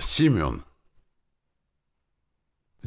Семен.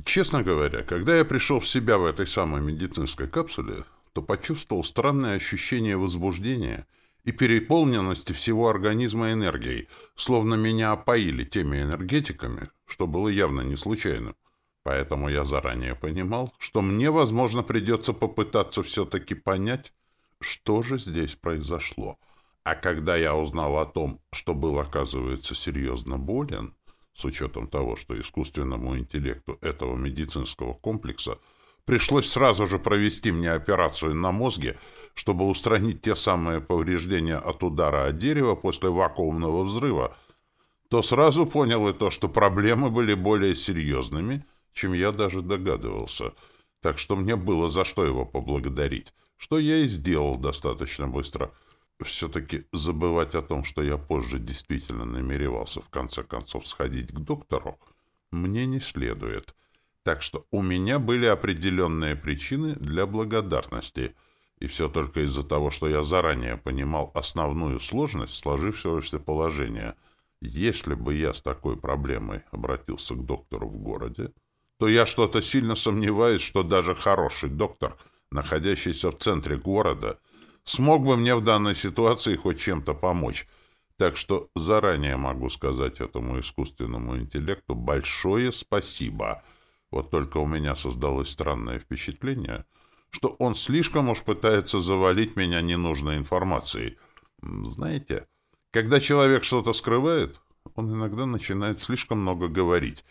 Честно говоря, когда я пришел в себя в этой самой медицинской капсуле, то почувствовал странное ощущение возбуждения и переполненности всего организма энергией, словно меня опоили теми энергетиками, что было явно не случайно. Поэтому я заранее понимал, что мне, возможно, придется попытаться все-таки понять, что же здесь произошло. А когда я узнал о том, что был, оказывается, серьезно болен, с учетом того, что искусственному интеллекту этого медицинского комплекса пришлось сразу же провести мне операцию на мозге, чтобы устранить те самые повреждения от удара от дерева после вакуумного взрыва, то сразу понял и то, что проблемы были более серьезными, чем я даже догадывался, так что мне было за что его поблагодарить, что я и сделал достаточно быстро — все-таки забывать о том, что я позже действительно намеревался в конце концов сходить к доктору, мне не следует. Так что у меня были определенные причины для благодарности, и все только из-за того, что я заранее понимал основную сложность сложившегося положения. Если бы я с такой проблемой обратился к доктору в городе, то я что-то сильно сомневаюсь, что даже хороший доктор, находящийся в центре города, — смог бы мне в данной ситуации хоть чем-то помочь. Так что заранее могу сказать этому искусственному интеллекту большое спасибо. Вот только у меня создалось странное впечатление, что он слишком уж пытается завалить меня ненужной информацией. Знаете, когда человек что-то скрывает, он иногда начинает слишком много говорить.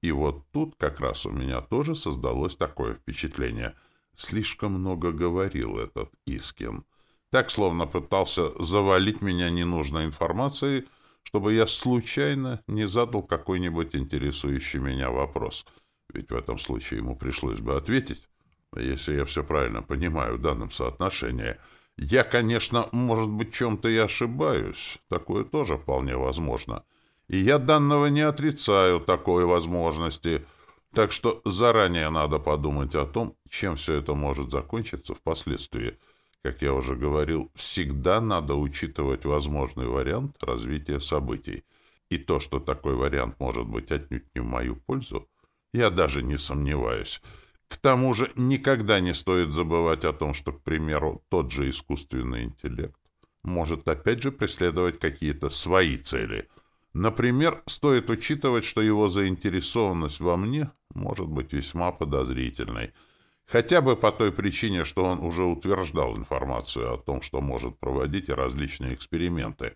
И вот тут как раз у меня тоже создалось такое впечатление. Слишком много говорил этот Искин так словно пытался завалить меня ненужной информацией, чтобы я случайно не задал какой-нибудь интересующий меня вопрос. Ведь в этом случае ему пришлось бы ответить. Если я все правильно понимаю в данном соотношении. Я, конечно, может быть, чем-то и ошибаюсь. Такое тоже вполне возможно. И я данного не отрицаю, такой возможности. Так что заранее надо подумать о том, чем все это может закончиться впоследствии. Как я уже говорил, всегда надо учитывать возможный вариант развития событий. И то, что такой вариант может быть отнюдь не в мою пользу, я даже не сомневаюсь. К тому же никогда не стоит забывать о том, что, к примеру, тот же искусственный интеллект может опять же преследовать какие-то свои цели. Например, стоит учитывать, что его заинтересованность во мне может быть весьма подозрительной – Хотя бы по той причине, что он уже утверждал информацию о том, что может проводить различные эксперименты.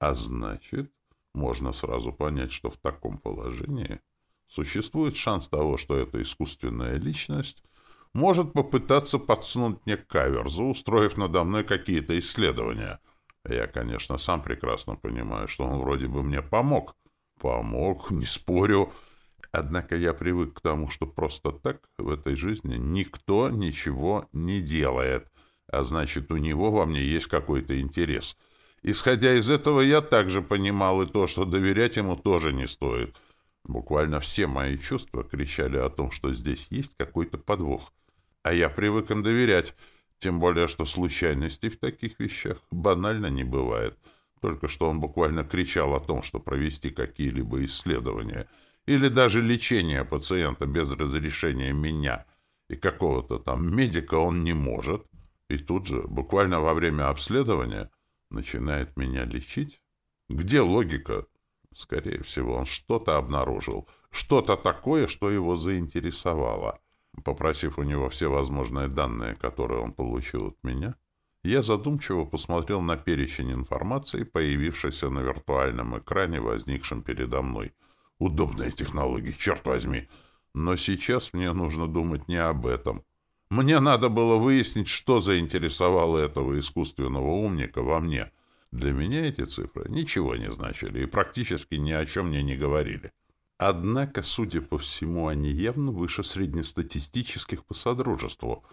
А значит, можно сразу понять, что в таком положении существует шанс того, что эта искусственная личность может попытаться подсунуть мне каверзу, устроив надо мной какие-то исследования. Я, конечно, сам прекрасно понимаю, что он вроде бы мне помог. Помог, не спорю, — Однако я привык к тому, что просто так в этой жизни никто ничего не делает, а значит, у него во мне есть какой-то интерес. Исходя из этого, я также понимал и то, что доверять ему тоже не стоит. Буквально все мои чувства кричали о том, что здесь есть какой-то подвох. А я привык им доверять, тем более, что случайностей в таких вещах банально не бывает. Только что он буквально кричал о том, что провести какие-либо исследования — или даже лечение пациента без разрешения меня и какого-то там медика он не может, и тут же, буквально во время обследования, начинает меня лечить? Где логика? Скорее всего, он что-то обнаружил, что-то такое, что его заинтересовало. Попросив у него все возможные данные, которые он получил от меня, я задумчиво посмотрел на перечень информации, появившейся на виртуальном экране, возникшем передо мной — Удобная технология, черт возьми. Но сейчас мне нужно думать не об этом. Мне надо было выяснить, что заинтересовало этого искусственного умника во мне. Для меня эти цифры ничего не значили и практически ни о чем мне не говорили. Однако, судя по всему, они явно выше среднестатистических по содружеству.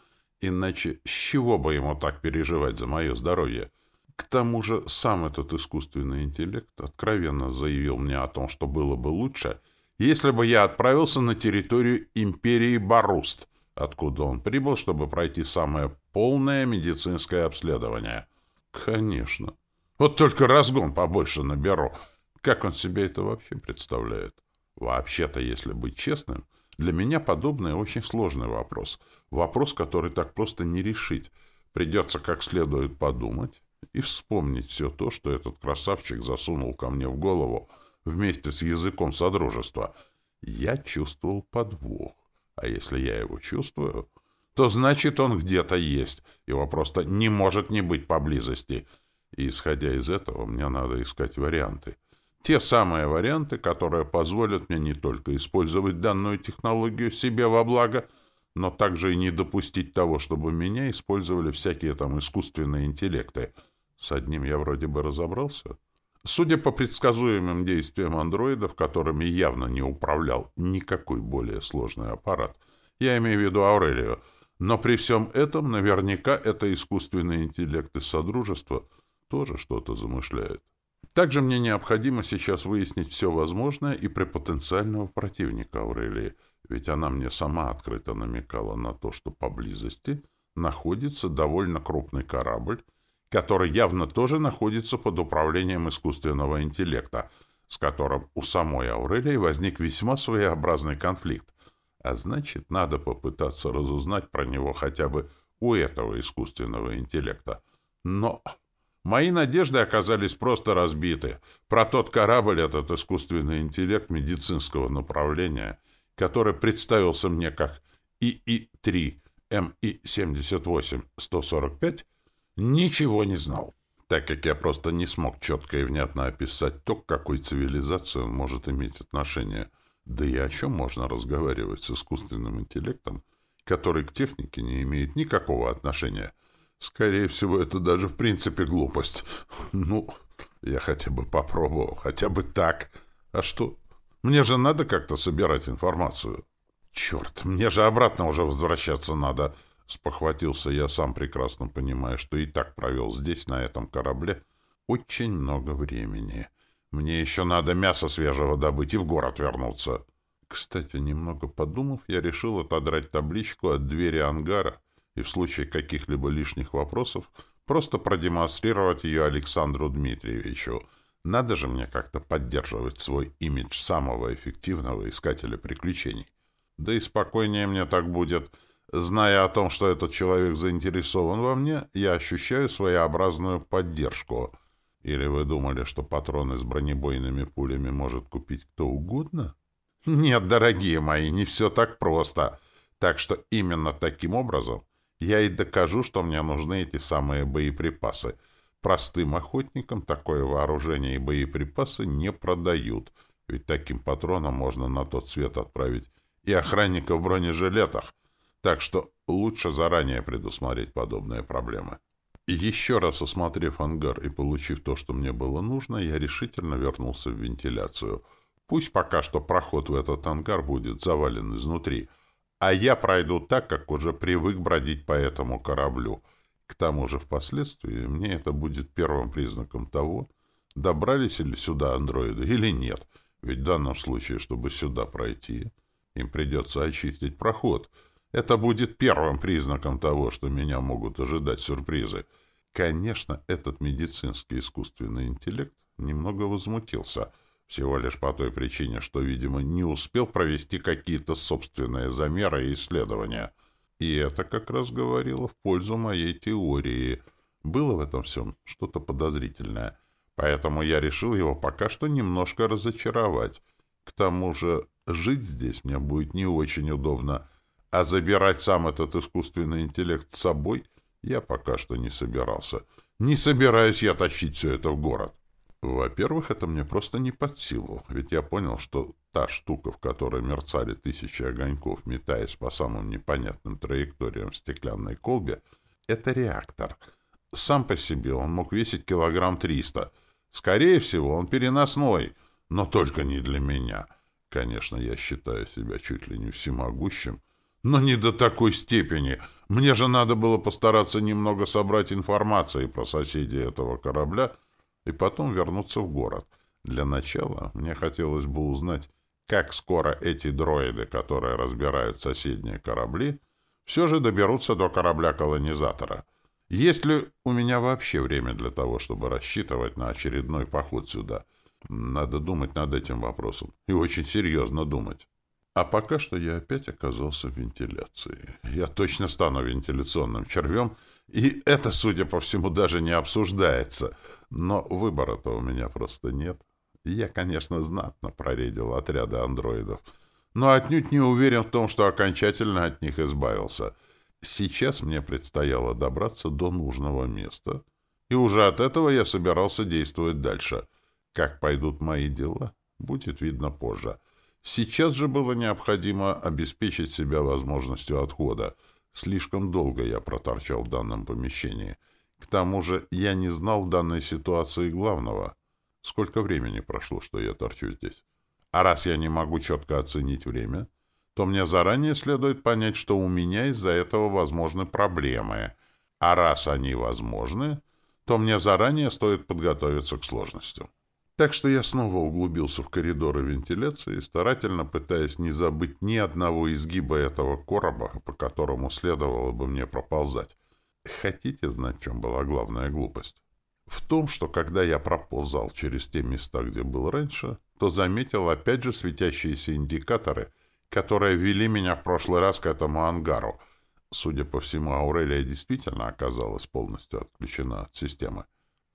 Иначе с чего бы ему так переживать за мое здоровье? — к тому же сам этот искусственный интеллект откровенно заявил мне о том, что было бы лучше, если бы я отправился на территорию империи Баруст, откуда он прибыл, чтобы пройти самое полное медицинское обследование. Конечно. Вот только разгон побольше наберу. Как он себе это вообще представляет? Вообще-то, если быть честным, для меня подобное очень сложный вопрос. Вопрос, который так просто не решить. Придется как следует подумать и вспомнить все то, что этот красавчик засунул ко мне в голову вместе с языком содружества. Я чувствовал подвох. А если я его чувствую, то значит он где-то есть. Его просто не может не быть поблизости. И исходя из этого, мне надо искать варианты. Те самые варианты, которые позволят мне не только использовать данную технологию себе во благо, но также и не допустить того, чтобы меня использовали всякие там искусственные интеллекты. С одним я вроде бы разобрался. Судя по предсказуемым действиям андроидов, которыми явно не управлял никакой более сложный аппарат, я имею в виду Аурелию, но при всем этом наверняка это искусственный интеллект из Содружества тоже что-то замышляет. Также мне необходимо сейчас выяснить все возможное и при потенциального противника Аурелии, ведь она мне сама открыто намекала на то, что поблизости находится довольно крупный корабль, который явно тоже находится под управлением искусственного интеллекта, с которым у самой Аурелии возник весьма своеобразный конфликт. А значит, надо попытаться разузнать про него хотя бы у этого искусственного интеллекта. Но Мои надежды оказались просто разбиты. Про тот корабль этот искусственный интеллект медицинского направления, который представился мне как ИИ-3 МИ-78-145, ничего не знал, так как я просто не смог четко и внятно описать то, к какой цивилизации он может иметь отношение. Да и о чем можно разговаривать с искусственным интеллектом, который к технике не имеет никакого отношения – Скорее всего, это даже в принципе глупость. Ну, я хотя бы попробовал, хотя бы так. А что? Мне же надо как-то собирать информацию. Черт, мне же обратно уже возвращаться надо. Спохватился я сам, прекрасно понимая, что и так провел здесь, на этом корабле, очень много времени. Мне еще надо мясо свежего добыть и в город вернуться. Кстати, немного подумав, я решил отодрать табличку от двери ангара, и в случае каких-либо лишних вопросов просто продемонстрировать ее Александру Дмитриевичу. Надо же мне как-то поддерживать свой имидж самого эффективного искателя приключений. Да и спокойнее мне так будет. Зная о том, что этот человек заинтересован во мне, я ощущаю своеобразную поддержку. Или вы думали, что патроны с бронебойными пулями может купить кто угодно? Нет, дорогие мои, не все так просто. Так что именно таким образом я и докажу, что мне нужны эти самые боеприпасы. Простым охотникам такое вооружение и боеприпасы не продают, ведь таким патроном можно на тот свет отправить и охранника в бронежилетах, так что лучше заранее предусмотреть подобные проблемы. Еще раз осмотрев ангар и получив то, что мне было нужно, я решительно вернулся в вентиляцию. Пусть пока что проход в этот ангар будет завален изнутри — а я пройду так, как уже привык бродить по этому кораблю. К тому же впоследствии мне это будет первым признаком того, добрались ли сюда андроиды или нет, ведь в данном случае, чтобы сюда пройти, им придется очистить проход. Это будет первым признаком того, что меня могут ожидать сюрпризы. Конечно, этот медицинский искусственный интеллект немного возмутился — всего лишь по той причине, что, видимо, не успел провести какие-то собственные замеры и исследования. И это как раз говорило в пользу моей теории. Было в этом всем что-то подозрительное. Поэтому я решил его пока что немножко разочаровать. К тому же жить здесь мне будет не очень удобно, а забирать сам этот искусственный интеллект с собой я пока что не собирался. Не собираюсь я тащить все это в город. Во-первых, это мне просто не под силу, ведь я понял, что та штука, в которой мерцали тысячи огоньков, метаясь по самым непонятным траекториям в стеклянной колбе, это реактор. Сам по себе он мог весить килограмм триста. Скорее всего, он переносной, но только не для меня. Конечно, я считаю себя чуть ли не всемогущим, но не до такой степени. Мне же надо было постараться немного собрать информации про соседей этого корабля — и потом вернуться в город. Для начала мне хотелось бы узнать, как скоро эти дроиды, которые разбирают соседние корабли, все же доберутся до корабля-колонизатора. Есть ли у меня вообще время для того, чтобы рассчитывать на очередной поход сюда? Надо думать над этим вопросом. И очень серьезно думать. А пока что я опять оказался в вентиляции. Я точно стану вентиляционным червем, и это, судя по всему, даже не обсуждается. Но выбора-то у меня просто нет. Я, конечно, знатно проредил отряды андроидов, но отнюдь не уверен в том, что окончательно от них избавился. Сейчас мне предстояло добраться до нужного места, и уже от этого я собирался действовать дальше. Как пойдут мои дела, будет видно позже. Сейчас же было необходимо обеспечить себя возможностью отхода. Слишком долго я проторчал в данном помещении. К тому же я не знал в данной ситуации главного. Сколько времени прошло, что я торчу здесь? А раз я не могу четко оценить время, то мне заранее следует понять, что у меня из-за этого возможны проблемы. А раз они возможны, то мне заранее стоит подготовиться к сложностям. Так что я снова углубился в коридоры вентиляции, старательно пытаясь не забыть ни одного изгиба этого короба, по которому следовало бы мне проползать. Хотите знать, в чем была главная глупость? В том, что когда я проползал через те места, где был раньше, то заметил опять же светящиеся индикаторы, которые вели меня в прошлый раз к этому ангару. Судя по всему, Аурелия действительно оказалась полностью отключена от системы.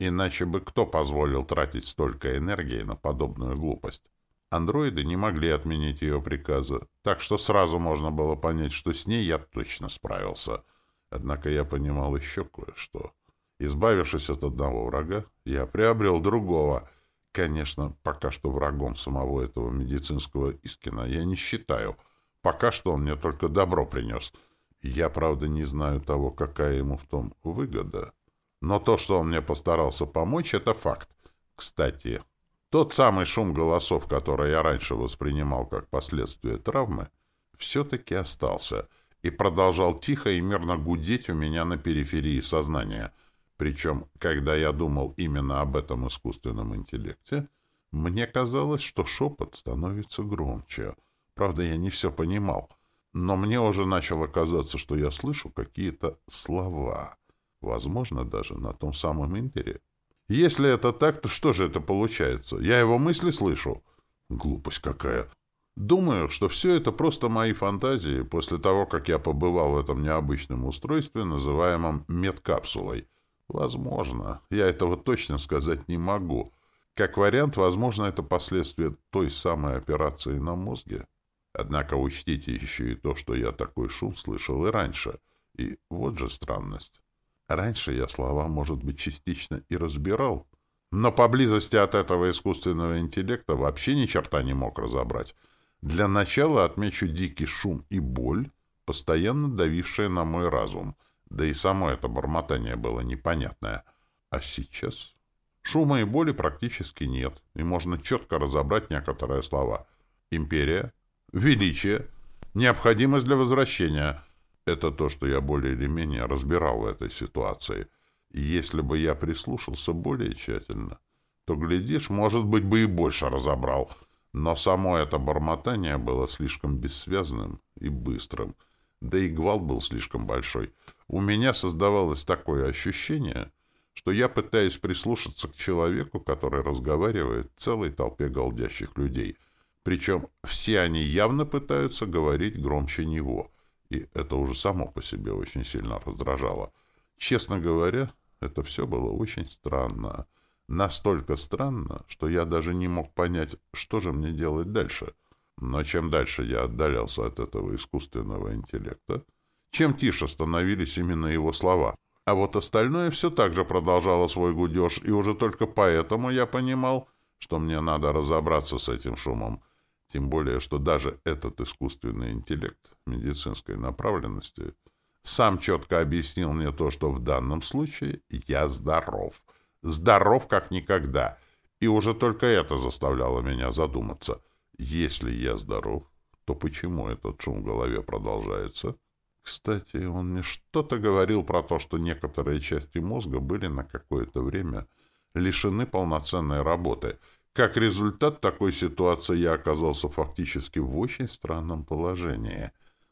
Иначе бы кто позволил тратить столько энергии на подобную глупость? Андроиды не могли отменить ее приказа, так что сразу можно было понять, что с ней я точно справился. Однако я понимал еще кое-что. Избавившись от одного врага, я приобрел другого. Конечно, пока что врагом самого этого медицинского Искина я не считаю. Пока что он мне только добро принес. Я, правда, не знаю того, какая ему в том выгода. Но то, что он мне постарался помочь, это факт. Кстати, тот самый шум голосов, который я раньше воспринимал как последствие травмы, все-таки остался и продолжал тихо и мирно гудеть у меня на периферии сознания. Причем, когда я думал именно об этом искусственном интеллекте, мне казалось, что шепот становится громче. Правда, я не все понимал, но мне уже начало казаться, что я слышу какие-то слова — Возможно, даже на том самом Интере. Если это так, то что же это получается? Я его мысли слышу? Глупость какая. Думаю, что все это просто мои фантазии после того, как я побывал в этом необычном устройстве, называемом медкапсулой. Возможно. Я этого точно сказать не могу. Как вариант, возможно, это последствия той самой операции на мозге. Однако учтите еще и то, что я такой шум слышал и раньше. И вот же странность. Раньше я слова, может быть, частично и разбирал, но поблизости от этого искусственного интеллекта вообще ни черта не мог разобрать. Для начала отмечу дикий шум и боль, постоянно давившие на мой разум, да и само это бормотание было непонятное. А сейчас шума и боли практически нет, и можно четко разобрать некоторые слова. Империя, величие, необходимость для возвращения — это то, что я более или менее разбирал в этой ситуации. И если бы я прислушался более тщательно, то, глядишь, может быть, бы и больше разобрал. Но само это бормотание было слишком бессвязным и быстрым, да и гвалт был слишком большой. У меня создавалось такое ощущение, что я пытаюсь прислушаться к человеку, который разговаривает целой толпе голдящих людей. Причем все они явно пытаются говорить громче него — и это уже само по себе очень сильно раздражало. Честно говоря, это все было очень странно. Настолько странно, что я даже не мог понять, что же мне делать дальше. Но чем дальше я отдалялся от этого искусственного интеллекта, чем тише становились именно его слова. А вот остальное все так же продолжало свой гудеж, и уже только поэтому я понимал, что мне надо разобраться с этим шумом, тем более, что даже этот искусственный интеллект медицинской направленности сам четко объяснил мне то, что в данном случае я здоров. Здоров как никогда. И уже только это заставляло меня задуматься. Если я здоров, то почему этот шум в голове продолжается? Кстати, он мне что-то говорил про то, что некоторые части мозга были на какое-то время лишены полноценной работы — как результат такой ситуации я оказался фактически в очень странном положении.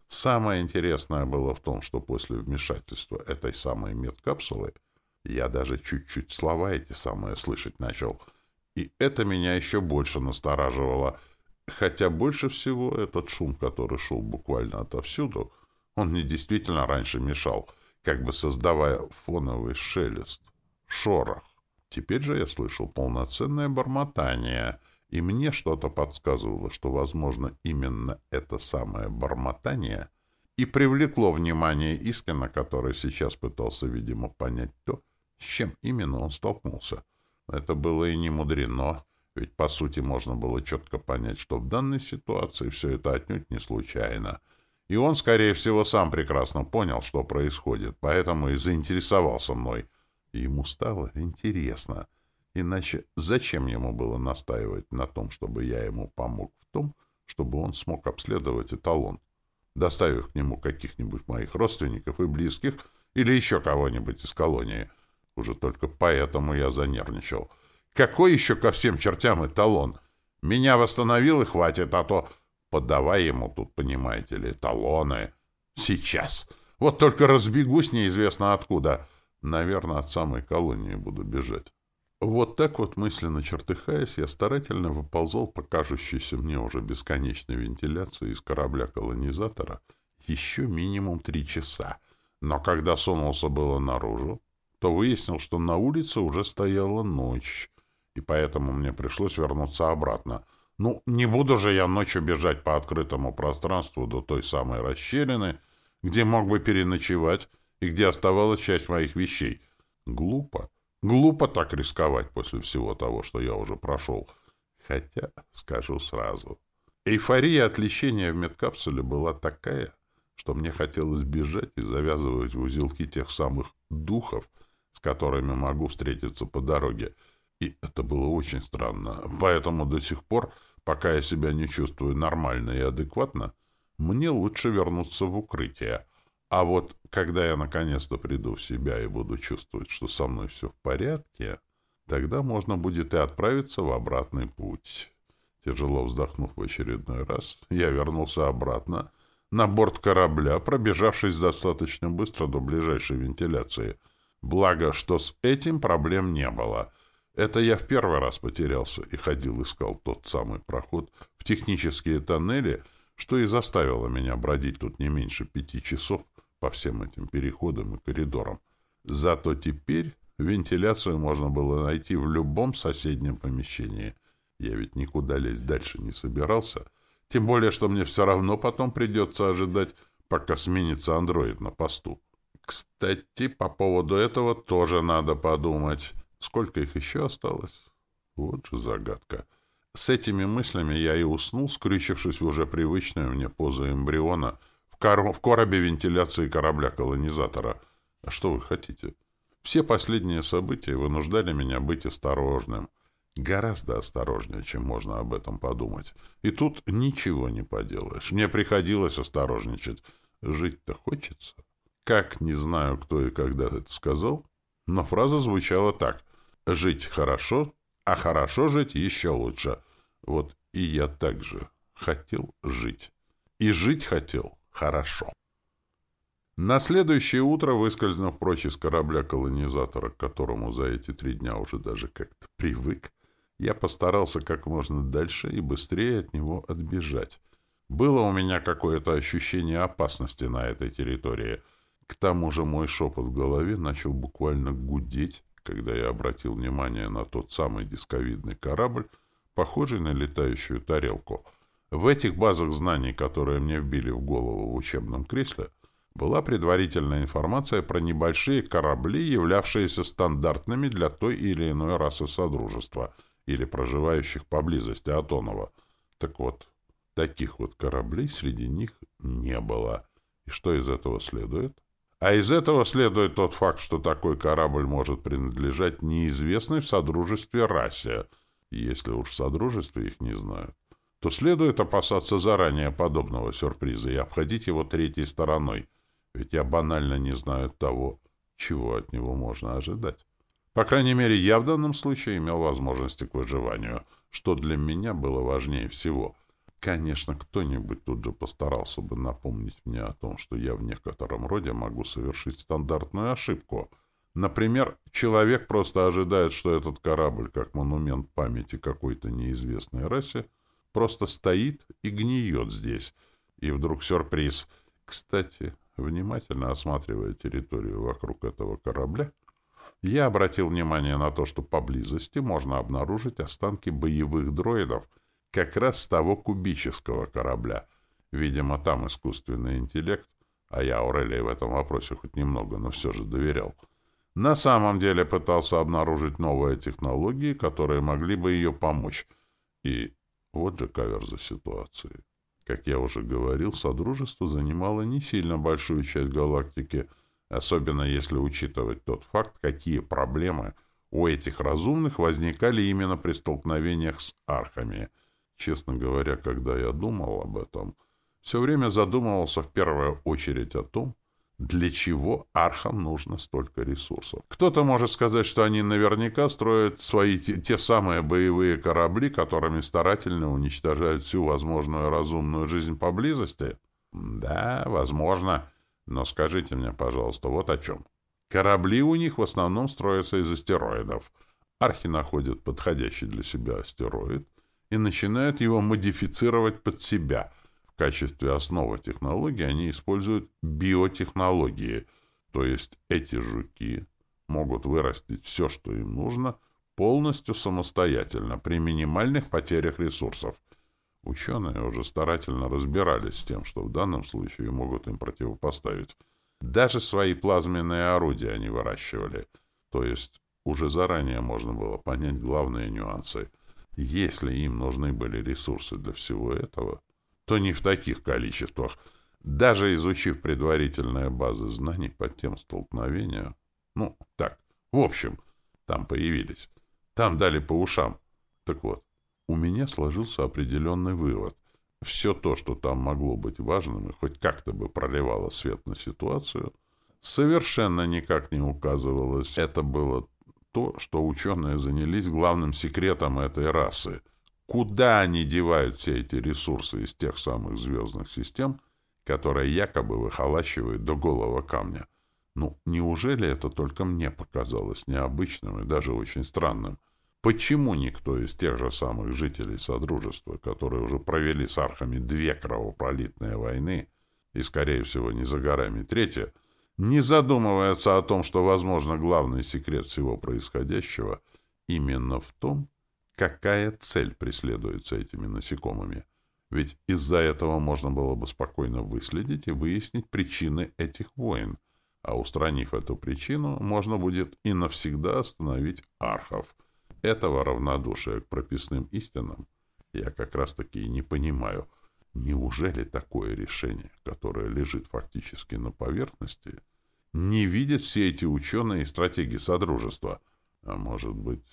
Самое интересное было в том, что после вмешательства этой самой медкапсулы я даже чуть-чуть слова эти самые слышать начал. И это меня еще больше настораживало. Хотя больше всего этот шум, который шел буквально отовсюду, он мне действительно раньше мешал, как бы создавая фоновый шелест, шорох. Теперь же я слышал полноценное бормотание, и мне что-то подсказывало, что, возможно, именно это самое бормотание и привлекло внимание Искина, который сейчас пытался, видимо, понять то, с чем именно он столкнулся. Это было и не мудрено, ведь, по сути, можно было четко понять, что в данной ситуации все это отнюдь не случайно. И он, скорее всего, сам прекрасно понял, что происходит, поэтому и заинтересовался мной — Ему стало интересно. Иначе зачем ему было настаивать на том, чтобы я ему помог в том, чтобы он смог обследовать эталон, доставив к нему каких-нибудь моих родственников и близких или еще кого-нибудь из колонии? Уже только поэтому я занервничал. Какой еще ко всем чертям эталон? Меня восстановил и хватит, а то... Подавай ему тут, понимаете ли, эталоны. Сейчас. Вот только разбегусь неизвестно откуда. Наверное, от самой колонии буду бежать. Вот так вот, мысленно чертыхаясь, я старательно выползал по кажущейся мне уже бесконечной вентиляции из корабля-колонизатора еще минимум три часа. Но когда сунулся было наружу, то выяснил, что на улице уже стояла ночь, и поэтому мне пришлось вернуться обратно. Ну, не буду же я ночью бежать по открытому пространству до той самой расщелины, где мог бы переночевать, и где оставалась часть моих вещей. Глупо. Глупо так рисковать после всего того, что я уже прошел. Хотя, скажу сразу, эйфория от лечения в медкапсуле была такая, что мне хотелось бежать и завязывать в узелки тех самых духов, с которыми могу встретиться по дороге. И это было очень странно. Поэтому до сих пор, пока я себя не чувствую нормально и адекватно, мне лучше вернуться в укрытие — а вот когда я наконец-то приду в себя и буду чувствовать, что со мной все в порядке, тогда можно будет и отправиться в обратный путь. Тяжело вздохнув в очередной раз, я вернулся обратно на борт корабля, пробежавшись достаточно быстро до ближайшей вентиляции. Благо, что с этим проблем не было. Это я в первый раз потерялся и ходил искал тот самый проход в технические тоннели, что и заставило меня бродить тут не меньше пяти часов, по всем этим переходам и коридорам. Зато теперь вентиляцию можно было найти в любом соседнем помещении. Я ведь никуда лезть дальше не собирался. Тем более, что мне все равно потом придется ожидать, пока сменится андроид на посту. Кстати, по поводу этого тоже надо подумать. Сколько их еще осталось? Вот же загадка. С этими мыслями я и уснул, скрючившись в уже привычную мне позу эмбриона — в, в коробе вентиляции корабля-колонизатора. А что вы хотите? Все последние события вынуждали меня быть осторожным. Гораздо осторожнее, чем можно об этом подумать. И тут ничего не поделаешь. Мне приходилось осторожничать. Жить-то хочется. Как, не знаю, кто и когда это сказал, но фраза звучала так. «Жить хорошо, а хорошо жить еще лучше». Вот и я также хотел жить. И жить хотел хорошо. На следующее утро, выскользнув прочь из корабля-колонизатора, к которому за эти три дня уже даже как-то привык, я постарался как можно дальше и быстрее от него отбежать. Было у меня какое-то ощущение опасности на этой территории. К тому же мой шепот в голове начал буквально гудеть, когда я обратил внимание на тот самый дисковидный корабль, похожий на летающую тарелку — в этих базах знаний, которые мне вбили в голову в учебном кресле, была предварительная информация про небольшие корабли, являвшиеся стандартными для той или иной расы Содружества или проживающих поблизости от Онова. Так вот, таких вот кораблей среди них не было. И что из этого следует? А из этого следует тот факт, что такой корабль может принадлежать неизвестной в Содружестве расе, если уж в Содружестве их не знают то следует опасаться заранее подобного сюрприза и обходить его третьей стороной, ведь я банально не знаю того, чего от него можно ожидать. По крайней мере, я в данном случае имел возможности к выживанию, что для меня было важнее всего. Конечно, кто-нибудь тут же постарался бы напомнить мне о том, что я в некотором роде могу совершить стандартную ошибку, Например, человек просто ожидает, что этот корабль, как монумент памяти какой-то неизвестной расе, просто стоит и гниет здесь. И вдруг сюрприз. Кстати, внимательно осматривая территорию вокруг этого корабля, я обратил внимание на то, что поблизости можно обнаружить останки боевых дроидов как раз с того кубического корабля. Видимо, там искусственный интеллект, а я Аурелии в этом вопросе хоть немного, но все же доверял. На самом деле пытался обнаружить новые технологии, которые могли бы ее помочь. И вот же каверза ситуации. Как я уже говорил, Содружество занимало не сильно большую часть галактики — особенно если учитывать тот факт, какие проблемы у этих разумных возникали именно при столкновениях с архами. Честно говоря, когда я думал об этом, все время задумывался в первую очередь о том, для чего архам нужно столько ресурсов. Кто-то может сказать, что они наверняка строят свои те, те самые боевые корабли, которыми старательно уничтожают всю возможную разумную жизнь поблизости. Да, возможно. Но скажите мне, пожалуйста, вот о чем. Корабли у них в основном строятся из астероидов. Архи находят подходящий для себя астероид и начинают его модифицировать под себя. Качестве основы технологии они используют биотехнологии, то есть эти жуки могут вырастить все, что им нужно, полностью самостоятельно, при минимальных потерях ресурсов. Ученые уже старательно разбирались с тем, что в данном случае могут им противопоставить. Даже свои плазменные орудия они выращивали. То есть уже заранее можно было понять главные нюансы. Если им нужны были ресурсы для всего этого, то не в таких количествах. Даже изучив предварительные базы знаний по тем столкновения, ну, так, в общем, там появились. Там дали по ушам. Так вот, у меня сложился определенный вывод. Все то, что там могло быть важным и хоть как-то бы проливало свет на ситуацию, совершенно никак не указывалось. Это было то, что ученые занялись главным секретом этой расы. Куда они девают все эти ресурсы из тех самых звездных систем, которые якобы выхолащивают до голого камня? Ну, неужели это только мне показалось необычным и даже очень странным? Почему никто из тех же самых жителей Содружества, которые уже провели с архами две кровопролитные войны, и, скорее всего, не за горами третья, не задумывается о том, что, возможно, главный секрет всего происходящего именно в том, какая цель преследуется этими насекомыми. Ведь из-за этого можно было бы спокойно выследить и выяснить причины этих войн, а устранив эту причину, можно будет и навсегда остановить архов — этого равнодушия к прописным истинам я как раз-таки и не понимаю. Неужели такое решение, которое лежит фактически на поверхности, не видят все эти ученые и стратеги Содружества? А может быть...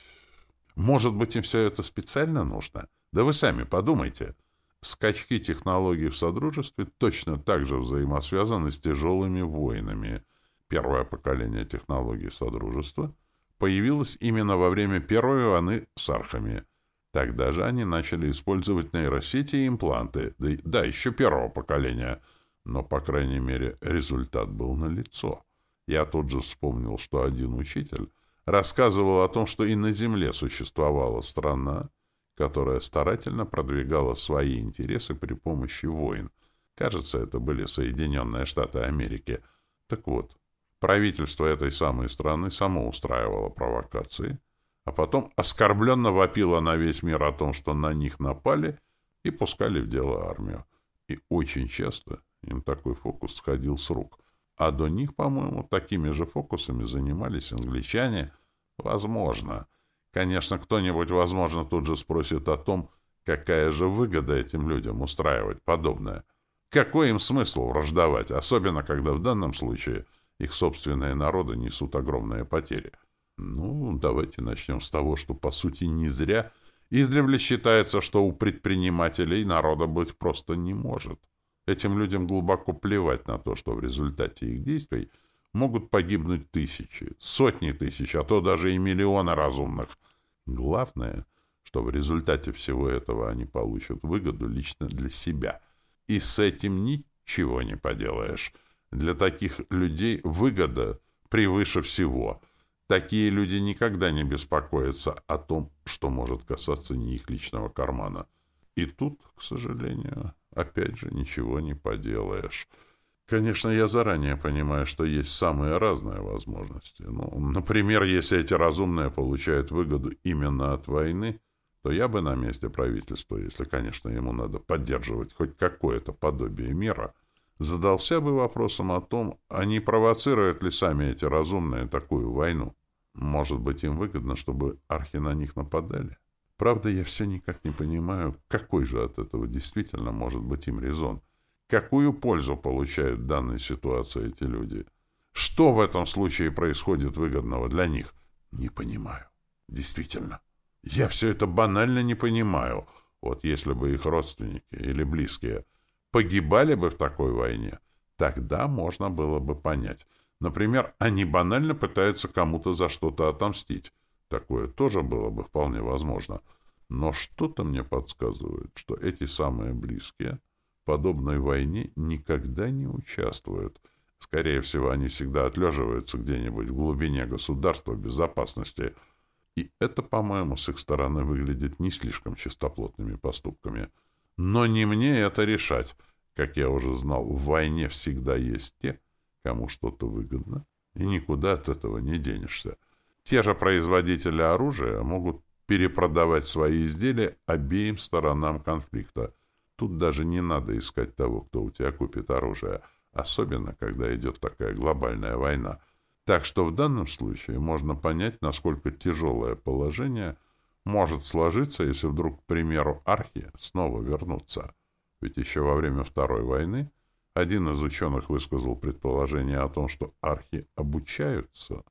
Может быть, им все это специально нужно? Да вы сами подумайте. Скачки технологий в Содружестве точно так же взаимосвязаны с тяжелыми войнами. Первое поколение технологий Содружества — появилась именно во время первой войны с архами. Тогда же они начали использовать нейросети и импланты, да, да еще первого поколения, но, по крайней мере, результат был налицо. Я тут же вспомнил, что один учитель рассказывал о том, что и на Земле существовала страна, которая старательно продвигала свои интересы при помощи войн. Кажется, это были Соединенные Штаты Америки. Так вот, Правительство этой самой страны само устраивало провокации, а потом оскорбленно вопило на весь мир о том, что на них напали и пускали в дело армию. И очень часто им такой фокус сходил с рук. А до них, по-моему, такими же фокусами занимались англичане. Возможно. Конечно, кто-нибудь, возможно, тут же спросит о том, какая же выгода этим людям устраивать подобное. Какой им смысл враждовать, особенно когда в данном случае – их собственные народы несут огромные потери. Ну, давайте начнем с того, что, по сути, не зря издревле считается, что у предпринимателей народа быть просто не может. Этим людям глубоко плевать на то, что в результате их действий могут погибнуть тысячи, сотни тысяч, а то даже и миллионы разумных. Главное, что в результате всего этого они получат выгоду лично для себя. И с этим ничего не поделаешь. Для таких людей выгода превыше всего. Такие люди никогда не беспокоятся о том, что может касаться не их личного кармана. И тут, к сожалению, опять же ничего не поделаешь. Конечно, я заранее понимаю, что есть самые разные возможности. Ну, например, если эти разумные получают выгоду именно от войны, то я бы на месте правительства, если, конечно, ему надо поддерживать хоть какое-то подобие мира, задался бы вопросом о том, а не провоцируют ли сами эти разумные такую войну. Может быть, им выгодно, чтобы архи на них нападали? Правда, я все никак не понимаю, какой же от этого действительно может быть им резон — Какую пользу получают в данной ситуации эти люди? Что в этом случае происходит выгодного для них? Не понимаю. Действительно. Я все это банально не понимаю. Вот если бы их родственники или близкие погибали бы в такой войне, тогда можно было бы понять. Например, они банально пытаются кому-то за что-то отомстить. Такое тоже было бы вполне возможно. Но что-то мне подсказывает, что эти самые близкие — подобной войне никогда не участвуют. Скорее всего, они всегда отлеживаются где-нибудь в глубине государства безопасности. И это, по-моему, с их стороны выглядит не слишком чистоплотными поступками. Но не мне это решать. Как я уже знал, в войне всегда есть те, кому что-то выгодно, и никуда от этого не денешься. Те же производители оружия могут перепродавать свои изделия обеим сторонам конфликта — Тут даже не надо искать того, кто у тебя купит оружие, особенно когда идет такая глобальная война. Так что в данном случае можно понять, насколько тяжелое положение может сложиться, если вдруг, к примеру, архи снова вернутся. Ведь еще во время Второй войны один из ученых высказал предположение о том, что архи обучаются.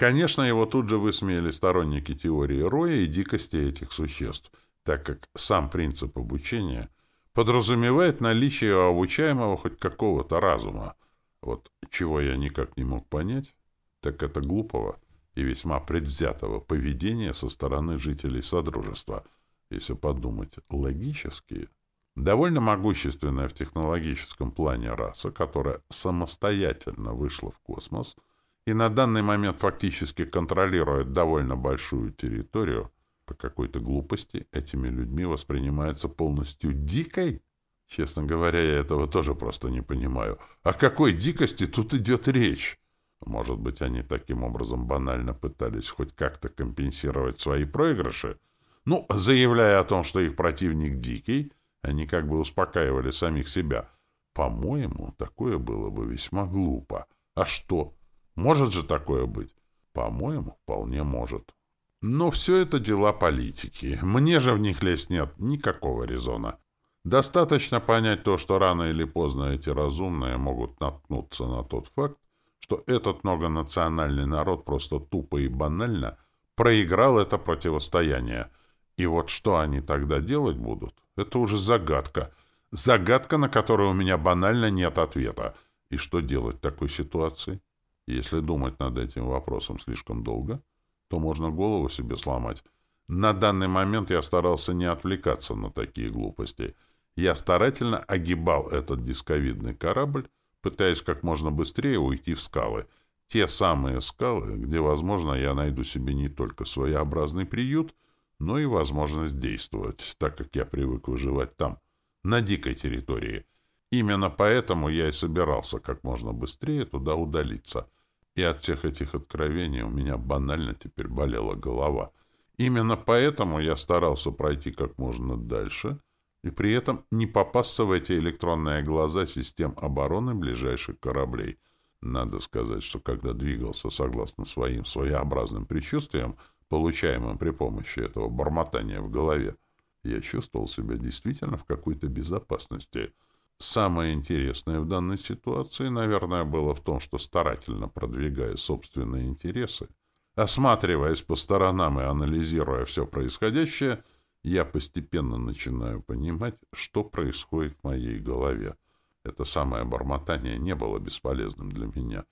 Конечно, его тут же высмеяли сторонники теории роя и дикости этих существ, так как сам принцип обучения — подразумевает наличие у обучаемого хоть какого-то разума. Вот чего я никак не мог понять, так это глупого и весьма предвзятого поведения со стороны жителей Содружества. Если подумать логически, довольно могущественная в технологическом плане раса, которая самостоятельно вышла в космос и на данный момент фактически контролирует довольно большую территорию, по какой-то глупости этими людьми воспринимается полностью дикой? Честно говоря, я этого тоже просто не понимаю. О какой дикости тут идет речь? Может быть, они таким образом банально пытались хоть как-то компенсировать свои проигрыши? Ну, заявляя о том, что их противник дикий, они как бы успокаивали самих себя. По-моему, такое было бы весьма глупо. А что? Может же такое быть? По-моему, вполне может. Но все это дела политики. Мне же в них лезть нет никакого резона. Достаточно понять то, что рано или поздно эти разумные могут наткнуться на тот факт, что этот многонациональный народ просто тупо и банально проиграл это противостояние. И вот что они тогда делать будут, это уже загадка. Загадка, на которую у меня банально нет ответа. И что делать в такой ситуации? Если думать над этим вопросом слишком долго, то можно голову себе сломать. На данный момент я старался не отвлекаться на такие глупости. Я старательно огибал этот дисковидный корабль, пытаясь как можно быстрее уйти в скалы. Те самые скалы, где, возможно, я найду себе не только своеобразный приют, но и возможность действовать, так как я привык выживать там, на дикой территории. Именно поэтому я и собирался как можно быстрее туда удалиться — и от всех этих откровений у меня банально теперь болела голова. Именно поэтому я старался пройти как можно дальше и при этом не попасться в эти электронные глаза систем обороны ближайших кораблей. Надо сказать, что когда двигался согласно своим своеобразным предчувствиям, получаемым при помощи этого бормотания в голове, я чувствовал себя действительно в какой-то безопасности — Самое интересное в данной ситуации, наверное, было в том, что старательно продвигая собственные интересы, осматриваясь по сторонам и анализируя все происходящее, я постепенно начинаю понимать, что происходит в моей голове. Это самое бормотание не было бесполезным для меня.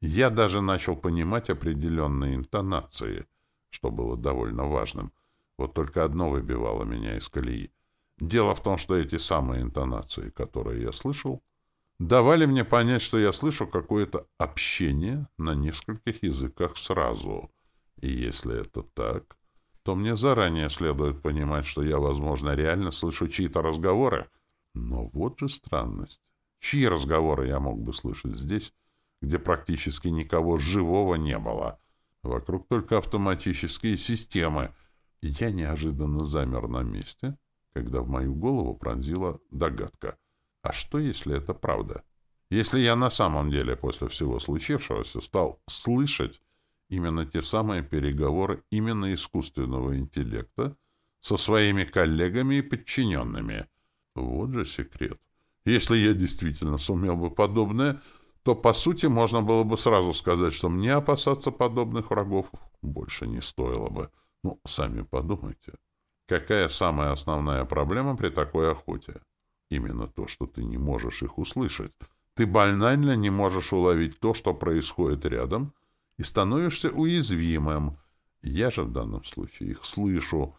Я даже начал понимать определенные интонации, что было довольно важным. Вот только одно выбивало меня из колеи. Дело в том, что эти самые интонации, которые я слышал, давали мне понять, что я слышу какое-то общение на нескольких языках сразу. И если это так, то мне заранее следует понимать, что я, возможно, реально слышу чьи-то разговоры. Но вот же странность. Чьи разговоры я мог бы слышать здесь, где практически никого живого не было? Вокруг только автоматические системы. Я неожиданно замер на месте, когда в мою голову пронзила догадка. А что, если это правда? Если я на самом деле после всего случившегося стал слышать именно те самые переговоры именно искусственного интеллекта со своими коллегами и подчиненными. Вот же секрет. Если я действительно сумел бы подобное, то, по сути, можно было бы сразу сказать, что мне опасаться подобных врагов больше не стоило бы. Ну, сами подумайте. Какая самая основная проблема при такой охоте? Именно то, что ты не можешь их услышать. Ты банально не можешь уловить то, что происходит рядом, и становишься уязвимым. Я же в данном случае их слышу.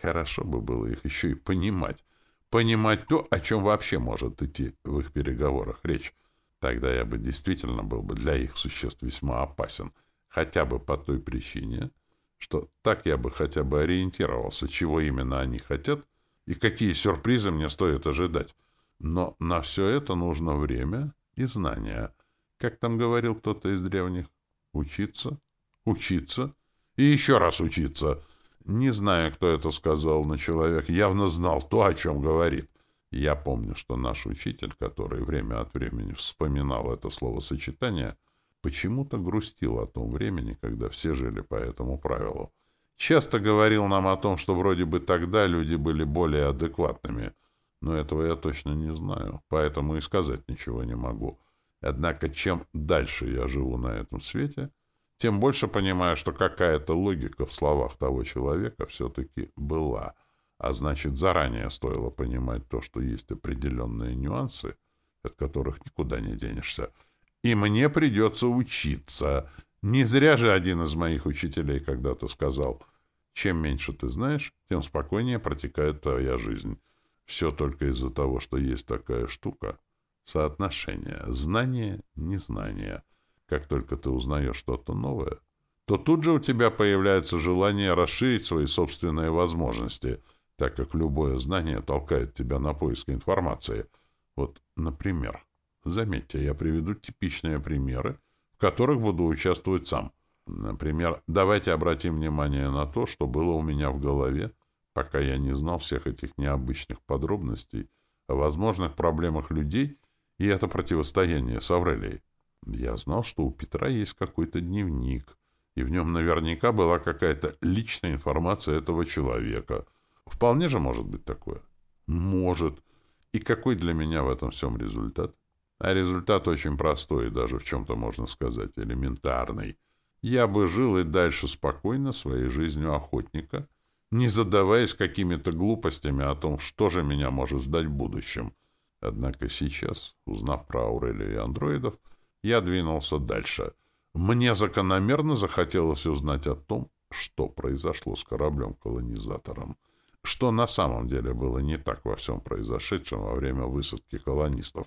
Хорошо бы было их еще и понимать. Понимать то, о чем вообще может идти в их переговорах речь. Тогда я бы действительно был бы для их существ весьма опасен. Хотя бы по той причине, что так я бы хотя бы ориентировался, чего именно они хотят и какие сюрпризы мне стоит ожидать. Но на все это нужно время и знания. Как там говорил кто-то из древних? Учиться, учиться и еще раз учиться. Не знаю, кто это сказал, но человек явно знал то, о чем говорит. Я помню, что наш учитель, который время от времени вспоминал это словосочетание, почему-то грустил о том времени, когда все жили по этому правилу. Часто говорил нам о том, что вроде бы тогда люди были более адекватными, но этого я точно не знаю, поэтому и сказать ничего не могу. Однако чем дальше я живу на этом свете, тем больше понимаю, что какая-то логика в словах того человека все-таки была. А значит, заранее стоило понимать то, что есть определенные нюансы, от которых никуда не денешься. И мне придется учиться. Не зря же один из моих учителей когда-то сказал, чем меньше ты знаешь, тем спокойнее протекает твоя жизнь. Все только из-за того, что есть такая штука — Соотношение знание-незнание. Как только ты узнаешь что-то новое, то тут же у тебя появляется желание расширить свои собственные возможности, так как любое знание толкает тебя на поиск информации. Вот, например, заметьте, я приведу типичные примеры, в которых буду участвовать сам. Например, давайте обратим внимание на то, что было у меня в голове, пока я не знал всех этих необычных подробностей о возможных проблемах людей и это противостояние с Аврелией. Я знал, что у Петра есть какой-то дневник, и в нем наверняка была какая-то личная информация этого человека. Вполне же может быть такое. Может. И какой для меня в этом всем результат? А результат очень простой и даже в чем-то, можно сказать, элементарный. Я бы жил и дальше спокойно своей жизнью охотника, не задаваясь какими-то глупостями о том, что же меня может ждать в будущем. Однако сейчас, узнав про Аурелию и андроидов, я двинулся дальше. Мне закономерно захотелось узнать о том, что произошло с кораблем-колонизатором. Что на самом деле было не так во всем произошедшем во время высадки колонистов.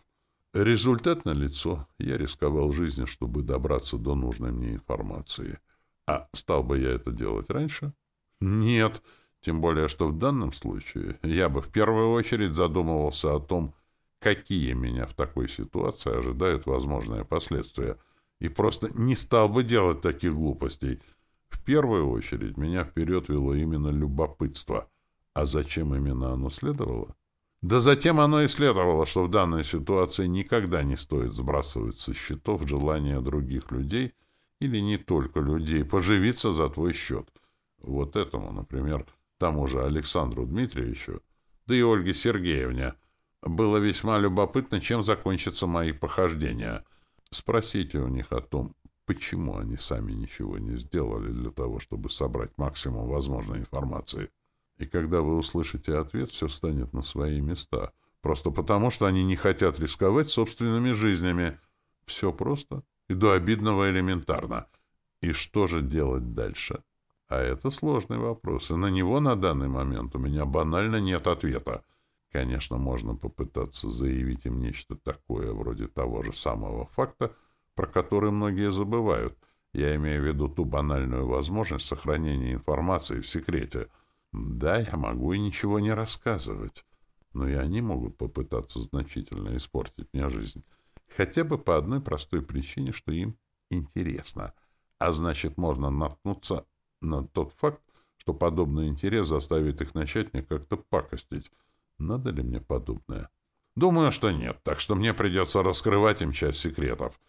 Результат налицо. Я рисковал жизнью, чтобы добраться до нужной мне информации. А стал бы я это делать раньше? Нет. Тем более, что в данном случае я бы в первую очередь задумывался о том, какие меня в такой ситуации ожидают возможные последствия, и просто не стал бы делать таких глупостей. В первую очередь меня вперед вело именно любопытство. А зачем именно оно следовало? Да затем оно и следовало, что в данной ситуации никогда не стоит сбрасывать со счетов желания других людей или не только людей поживиться за твой счет. Вот этому, например, тому же Александру Дмитриевичу, да и Ольге Сергеевне — было весьма любопытно, чем закончатся мои похождения. Спросите у них о том, почему они сами ничего не сделали для того, чтобы собрать максимум возможной информации. И когда вы услышите ответ, все встанет на свои места. Просто потому, что они не хотят рисковать собственными жизнями. Все просто и до обидного элементарно. И что же делать дальше? А это сложный вопрос, и на него на данный момент у меня банально нет ответа. Конечно, можно попытаться заявить им нечто такое, вроде того же самого факта, про который многие забывают. Я имею в виду ту банальную возможность сохранения информации в секрете. Да, я могу и ничего не рассказывать, но и они могут попытаться значительно испортить мне жизнь. Хотя бы по одной простой причине, что им интересно. А значит, можно наткнуться на тот факт, что подобный интерес заставит их начать мне как-то пакостить. Надо ли мне подобное? Думаю, что нет, так что мне придется раскрывать им часть секретов.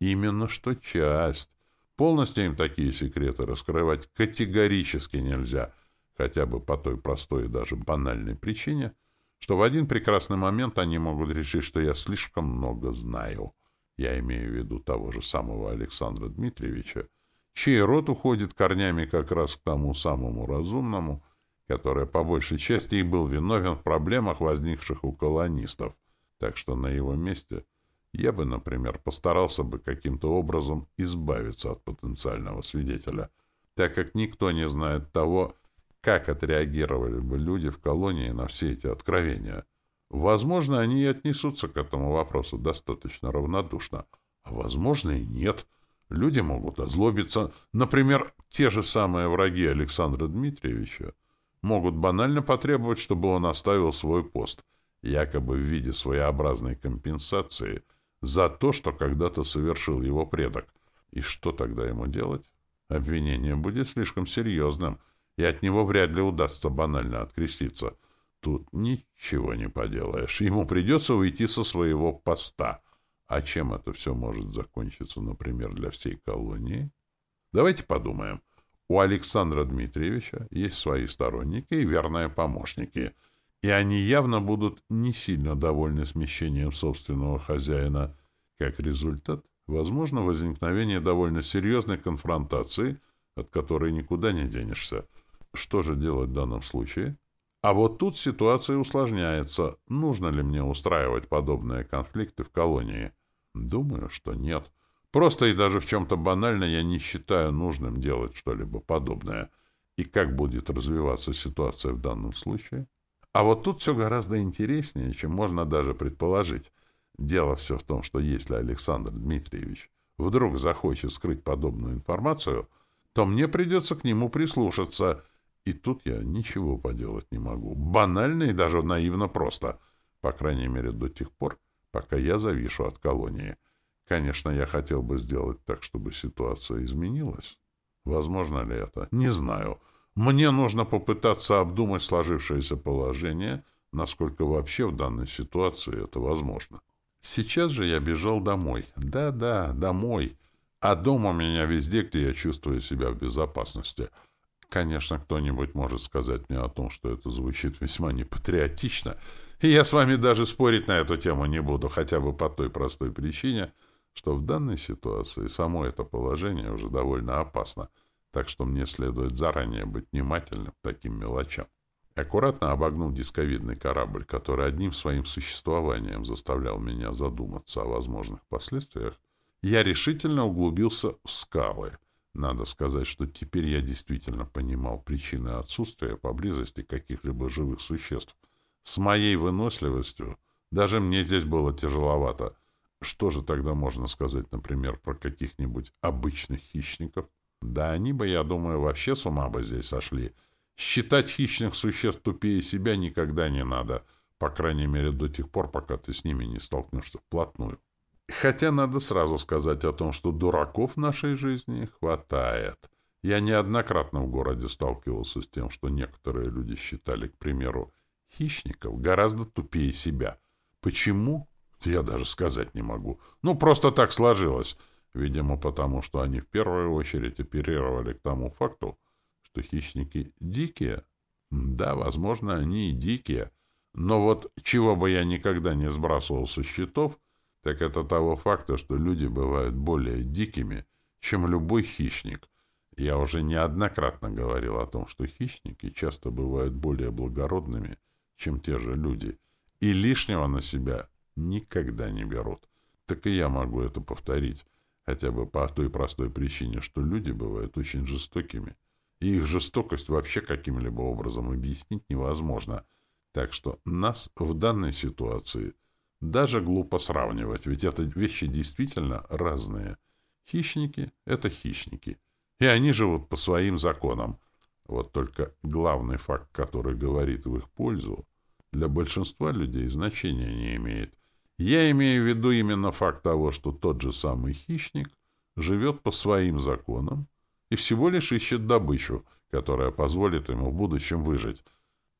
Именно что часть. Полностью им такие секреты раскрывать категорически нельзя, хотя бы по той простой и даже банальной причине, что в один прекрасный момент они могут решить, что я слишком много знаю. Я имею в виду того же самого Александра Дмитриевича, чей род уходит корнями как раз к тому самому разумному, который по большей части и был виновен в проблемах, возникших у колонистов. Так что на его месте я бы, например, постарался бы каким-то образом избавиться от потенциального свидетеля, так как никто не знает того, как отреагировали бы люди в колонии на все эти откровения. Возможно, они и отнесутся к этому вопросу достаточно равнодушно, а возможно и нет — Люди могут озлобиться. Например, те же самые враги Александра Дмитриевича могут банально потребовать, чтобы он оставил свой пост, якобы в виде своеобразной компенсации за то, что когда-то совершил его предок. И что тогда ему делать? Обвинение будет слишком серьезным, и от него вряд ли удастся банально откреститься. Тут ничего не поделаешь. Ему придется уйти со своего поста — а чем это все может закончиться, например, для всей колонии? Давайте подумаем. У Александра Дмитриевича есть свои сторонники и верные помощники, и они явно будут не сильно довольны смещением собственного хозяина. Как результат, возможно возникновение довольно серьезной конфронтации, от которой никуда не денешься. Что же делать в данном случае? А вот тут ситуация усложняется. Нужно ли мне устраивать подобные конфликты в колонии? Думаю, что нет. Просто и даже в чем-то банально я не считаю нужным делать что-либо подобное. И как будет развиваться ситуация в данном случае? А вот тут все гораздо интереснее, чем можно даже предположить. Дело все в том, что если Александр Дмитриевич вдруг захочет скрыть подобную информацию, то мне придется к нему прислушаться. И тут я ничего поделать не могу. Банально и даже наивно просто. По крайней мере, до тех пор, пока я завишу от колонии. Конечно, я хотел бы сделать так, чтобы ситуация изменилась. Возможно ли это? Не знаю. Мне нужно попытаться обдумать сложившееся положение, насколько вообще в данной ситуации это возможно. Сейчас же я бежал домой. Да-да, домой. А дом у меня везде, где я чувствую себя в безопасности. Конечно, кто-нибудь может сказать мне о том, что это звучит весьма непатриотично, и я с вами даже спорить на эту тему не буду, хотя бы по той простой причине, что в данной ситуации само это положение уже довольно опасно, так что мне следует заранее быть внимательным к таким мелочам. Аккуратно обогнув дисковидный корабль, который одним своим существованием заставлял меня задуматься о возможных последствиях, я решительно углубился в скалы. Надо сказать, что теперь я действительно понимал причины отсутствия поблизости каких-либо живых существ — с моей выносливостью даже мне здесь было тяжеловато. Что же тогда можно сказать, например, про каких-нибудь обычных хищников? Да они бы, я думаю, вообще с ума бы здесь сошли. Считать хищных существ тупее себя никогда не надо, по крайней мере до тех пор, пока ты с ними не столкнешься вплотную. Хотя надо сразу сказать о том, что дураков в нашей жизни хватает. Я неоднократно в городе сталкивался с тем, что некоторые люди считали, к примеру, хищников гораздо тупее себя. Почему? Я даже сказать не могу. Ну, просто так сложилось. Видимо, потому что они в первую очередь оперировали к тому факту, что хищники дикие. Да, возможно, они и дикие. Но вот чего бы я никогда не сбрасывал со счетов, так это того факта, что люди бывают более дикими, чем любой хищник. Я уже неоднократно говорил о том, что хищники часто бывают более благородными, чем те же люди, и лишнего на себя никогда не берут. Так и я могу это повторить, хотя бы по той простой причине, что люди бывают очень жестокими, и их жестокость вообще каким-либо образом объяснить невозможно. Так что нас в данной ситуации даже глупо сравнивать, ведь это вещи действительно разные. Хищники — это хищники. И они живут по своим законам. Вот только главный факт, который говорит в их пользу, для большинства людей значения не имеет. Я имею в виду именно факт того, что тот же самый хищник живет по своим законам и всего лишь ищет добычу, которая позволит ему в будущем выжить.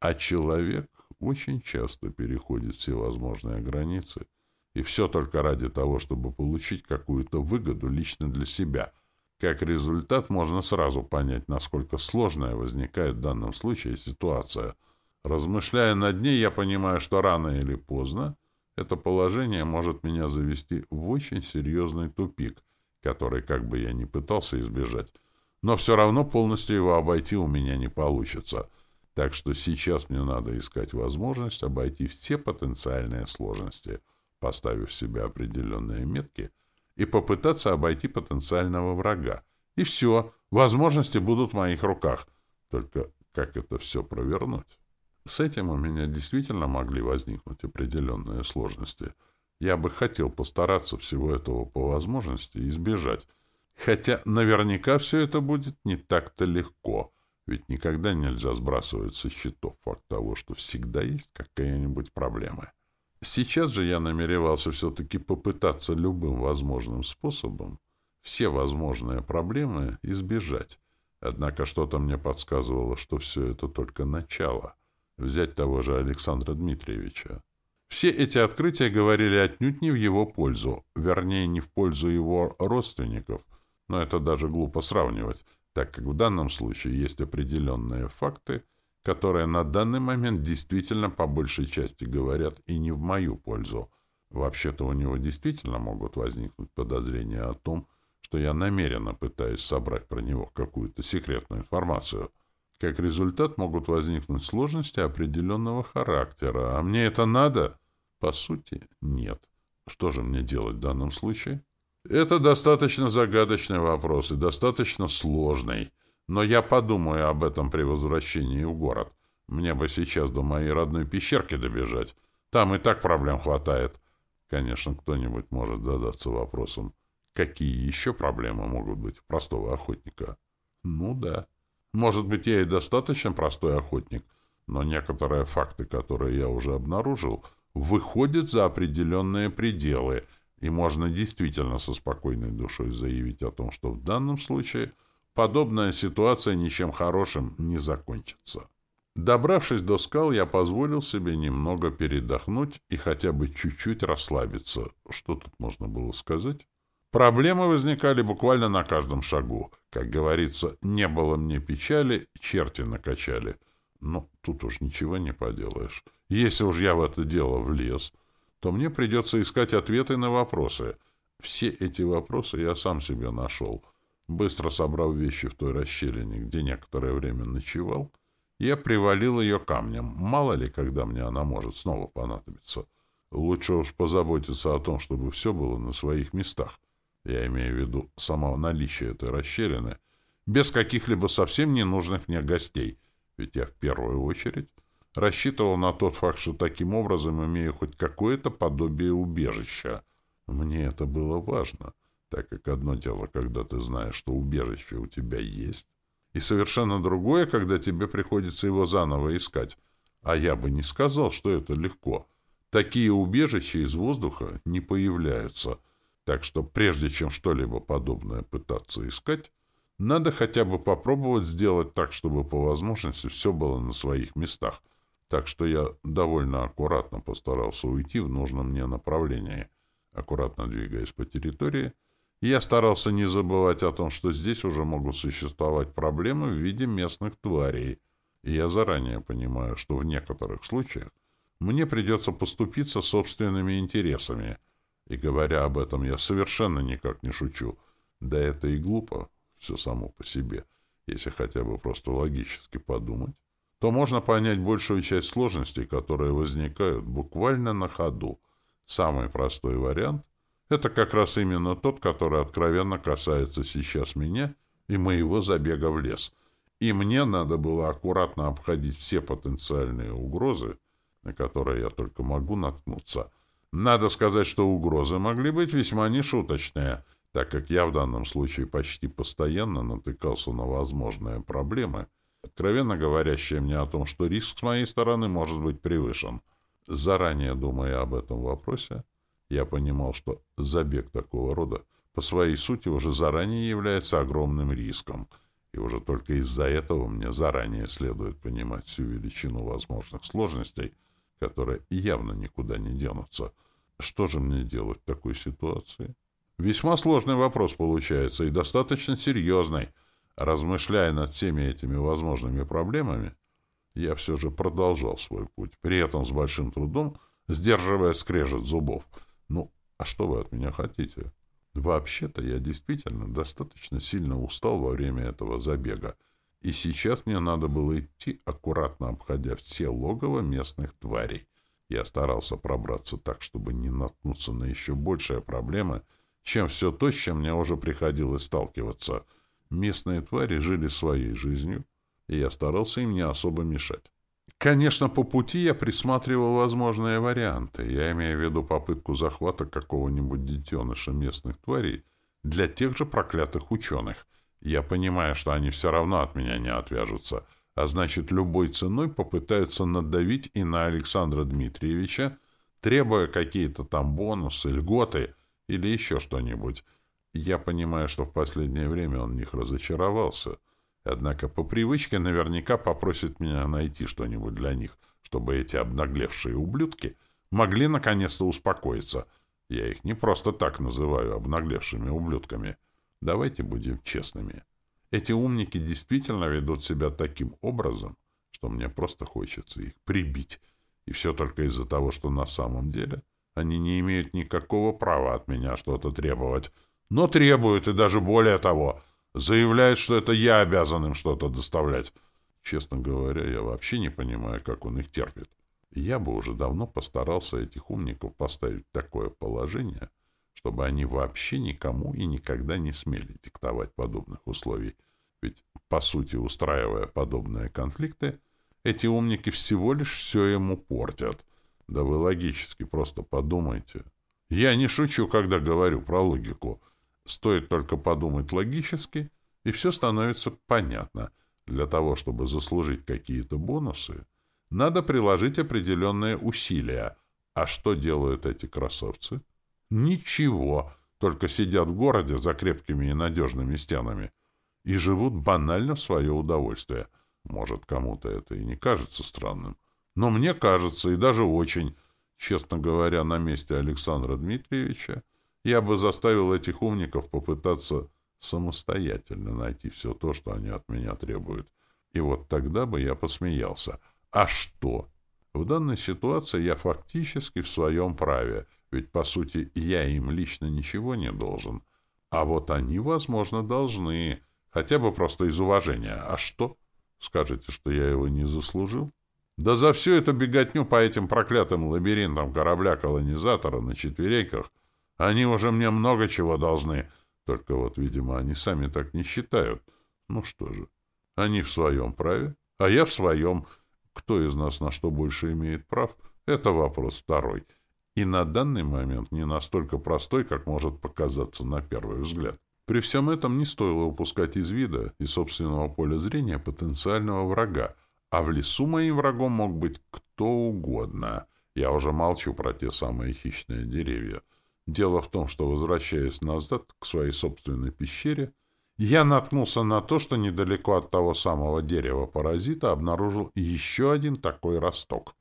А человек очень часто переходит все возможные границы, и все только ради того, чтобы получить какую-то выгоду лично для себя. Как результат, можно сразу понять, насколько сложная возникает в данном случае ситуация. Размышляя над ней, я понимаю, что рано или поздно это положение может меня завести в очень серьезный тупик, который, как бы я ни пытался избежать, но все равно полностью его обойти у меня не получится. Так что сейчас мне надо искать возможность обойти все потенциальные сложности, поставив себе определенные метки и попытаться обойти потенциального врага. И все, возможности будут в моих руках. Только как это все провернуть? С этим у меня действительно могли возникнуть определенные сложности. Я бы хотел постараться всего этого по возможности избежать. Хотя наверняка все это будет не так-то легко, ведь никогда нельзя сбрасывать со счетов факт того, что всегда есть какая-нибудь проблема. Сейчас же я намеревался все-таки попытаться любым возможным способом все возможные проблемы избежать. Однако что-то мне подсказывало, что все это только начало — Взять того же Александра Дмитриевича. Все эти открытия говорили отнюдь не в его пользу, вернее, не в пользу его родственников, но это даже глупо сравнивать, так как в данном случае есть определенные факты, которые на данный момент действительно по большей части говорят и не в мою пользу. Вообще-то у него действительно могут возникнуть подозрения о том, что я намеренно пытаюсь собрать про него какую-то секретную информацию — как результат могут возникнуть сложности определенного характера. А мне это надо? По сути, нет. Что же мне делать в данном случае? Это достаточно загадочный вопрос и достаточно сложный. Но я подумаю об этом при возвращении в город. Мне бы сейчас до моей родной пещерки добежать. Там и так проблем хватает. Конечно, кто-нибудь может задаться вопросом, какие еще проблемы могут быть у простого охотника? Ну да. Может быть, я и достаточно простой охотник, но некоторые факты, которые я уже обнаружил, выходят за определенные пределы, и можно действительно со спокойной душой заявить о том, что в данном случае подобная ситуация ничем хорошим не закончится. Добравшись до скал, я позволил себе немного передохнуть и хотя бы чуть-чуть расслабиться. Что тут можно было сказать? Проблемы возникали буквально на каждом шагу. Как говорится, не было мне печали, черти накачали. Но тут уж ничего не поделаешь. Если уж я в это дело влез, то мне придется искать ответы на вопросы. Все эти вопросы я сам себе нашел. Быстро собрав вещи в той расщелине, где некоторое время ночевал, я привалил ее камнем. Мало ли, когда мне она может снова понадобиться. Лучше уж позаботиться о том, чтобы все было на своих местах я имею в виду самого наличия этой расщелины, без каких-либо совсем ненужных мне гостей, ведь я в первую очередь рассчитывал на тот факт, что таким образом имею хоть какое-то подобие убежища. Мне это было важно, так как одно дело, когда ты знаешь, что убежище у тебя есть, и совершенно другое, когда тебе приходится его заново искать. А я бы не сказал, что это легко. Такие убежища из воздуха не появляются — так что прежде чем что-либо подобное пытаться искать, надо хотя бы попробовать сделать так, чтобы по возможности все было на своих местах. Так что я довольно аккуратно постарался уйти в нужном мне направлении. Аккуратно двигаясь по территории, я старался не забывать о том, что здесь уже могут существовать проблемы в виде местных тварей. И я заранее понимаю, что в некоторых случаях мне придется поступиться собственными интересами — и говоря об этом, я совершенно никак не шучу. Да это и глупо, все само по себе. Если хотя бы просто логически подумать, то можно понять большую часть сложностей, которые возникают буквально на ходу. Самый простой вариант — это как раз именно тот, который откровенно касается сейчас меня и моего забега в лес. И мне надо было аккуратно обходить все потенциальные угрозы, на которые я только могу наткнуться — надо сказать, что угрозы могли быть весьма нешуточные, так как я в данном случае почти постоянно натыкался на возможные проблемы, откровенно говорящие мне о том, что риск с моей стороны может быть превышен. Заранее думая об этом вопросе, я понимал, что забег такого рода по своей сути уже заранее является огромным риском, и уже только из-за этого мне заранее следует понимать всю величину возможных сложностей, которые явно никуда не денутся. Что же мне делать в такой ситуации? Весьма сложный вопрос получается и достаточно серьезный. Размышляя над всеми этими возможными проблемами, я все же продолжал свой путь, при этом с большим трудом сдерживая скрежет зубов. Ну, а что вы от меня хотите? Вообще-то я действительно достаточно сильно устал во время этого забега, и сейчас мне надо было идти, аккуратно обходя все логово местных тварей. Я старался пробраться так, чтобы не наткнуться на еще большие проблемы — чем все то, с чем мне уже приходилось сталкиваться. Местные твари жили своей жизнью, и я старался им не особо мешать. Конечно, по пути я присматривал возможные варианты. Я имею в виду попытку захвата какого-нибудь детеныша местных тварей для тех же проклятых ученых. Я понимаю, что они все равно от меня не отвяжутся, а значит, любой ценой попытаются надавить и на Александра Дмитриевича, требуя какие-то там бонусы, льготы — или еще что-нибудь. Я понимаю, что в последнее время он в них разочаровался. Однако по привычке наверняка попросит меня найти что-нибудь для них, чтобы эти обнаглевшие ублюдки могли наконец-то успокоиться. Я их не просто так называю обнаглевшими ублюдками. Давайте будем честными. Эти умники действительно ведут себя таким образом, что мне просто хочется их прибить. И все только из-за того, что на самом деле они не имеют никакого права от меня что-то требовать. Но требуют, и даже более того, заявляют, что это я обязан им что-то доставлять. Честно говоря, я вообще не понимаю, как он их терпит. Я бы уже давно постарался этих умников поставить в такое положение, чтобы они вообще никому и никогда не смели диктовать подобных условий. Ведь, по сути, устраивая подобные конфликты, эти умники всего лишь все ему портят — да вы логически просто подумайте. Я не шучу, когда говорю про логику. Стоит только подумать логически, и все становится понятно. Для того, чтобы заслужить какие-то бонусы, надо приложить определенные усилия. А что делают эти красавцы? Ничего, только сидят в городе за крепкими и надежными стенами и живут банально в свое удовольствие. Может, кому-то это и не кажется странным. Но мне кажется, и даже очень, честно говоря, на месте Александра Дмитриевича, я бы заставил этих умников попытаться самостоятельно найти все то, что они от меня требуют. И вот тогда бы я посмеялся. А что? В данной ситуации я фактически в своем праве, ведь, по сути, я им лично ничего не должен. А вот они, возможно, должны, хотя бы просто из уважения. А что? Скажете, что я его не заслужил? Да за всю эту беготню по этим проклятым лабиринтам корабля-колонизатора на четверейках они уже мне много чего должны. Только вот, видимо, они сами так не считают. Ну что же, они в своем праве, а я в своем. Кто из нас на что больше имеет прав, это вопрос второй. И на данный момент не настолько простой, как может показаться на первый взгляд. При всем этом не стоило упускать из вида и собственного поля зрения потенциального врага, а в лесу моим врагом мог быть кто угодно. Я уже молчу про те самые хищные деревья. Дело в том, что, возвращаясь назад к своей собственной пещере, я наткнулся на то, что недалеко от того самого дерева-паразита обнаружил еще один такой росток.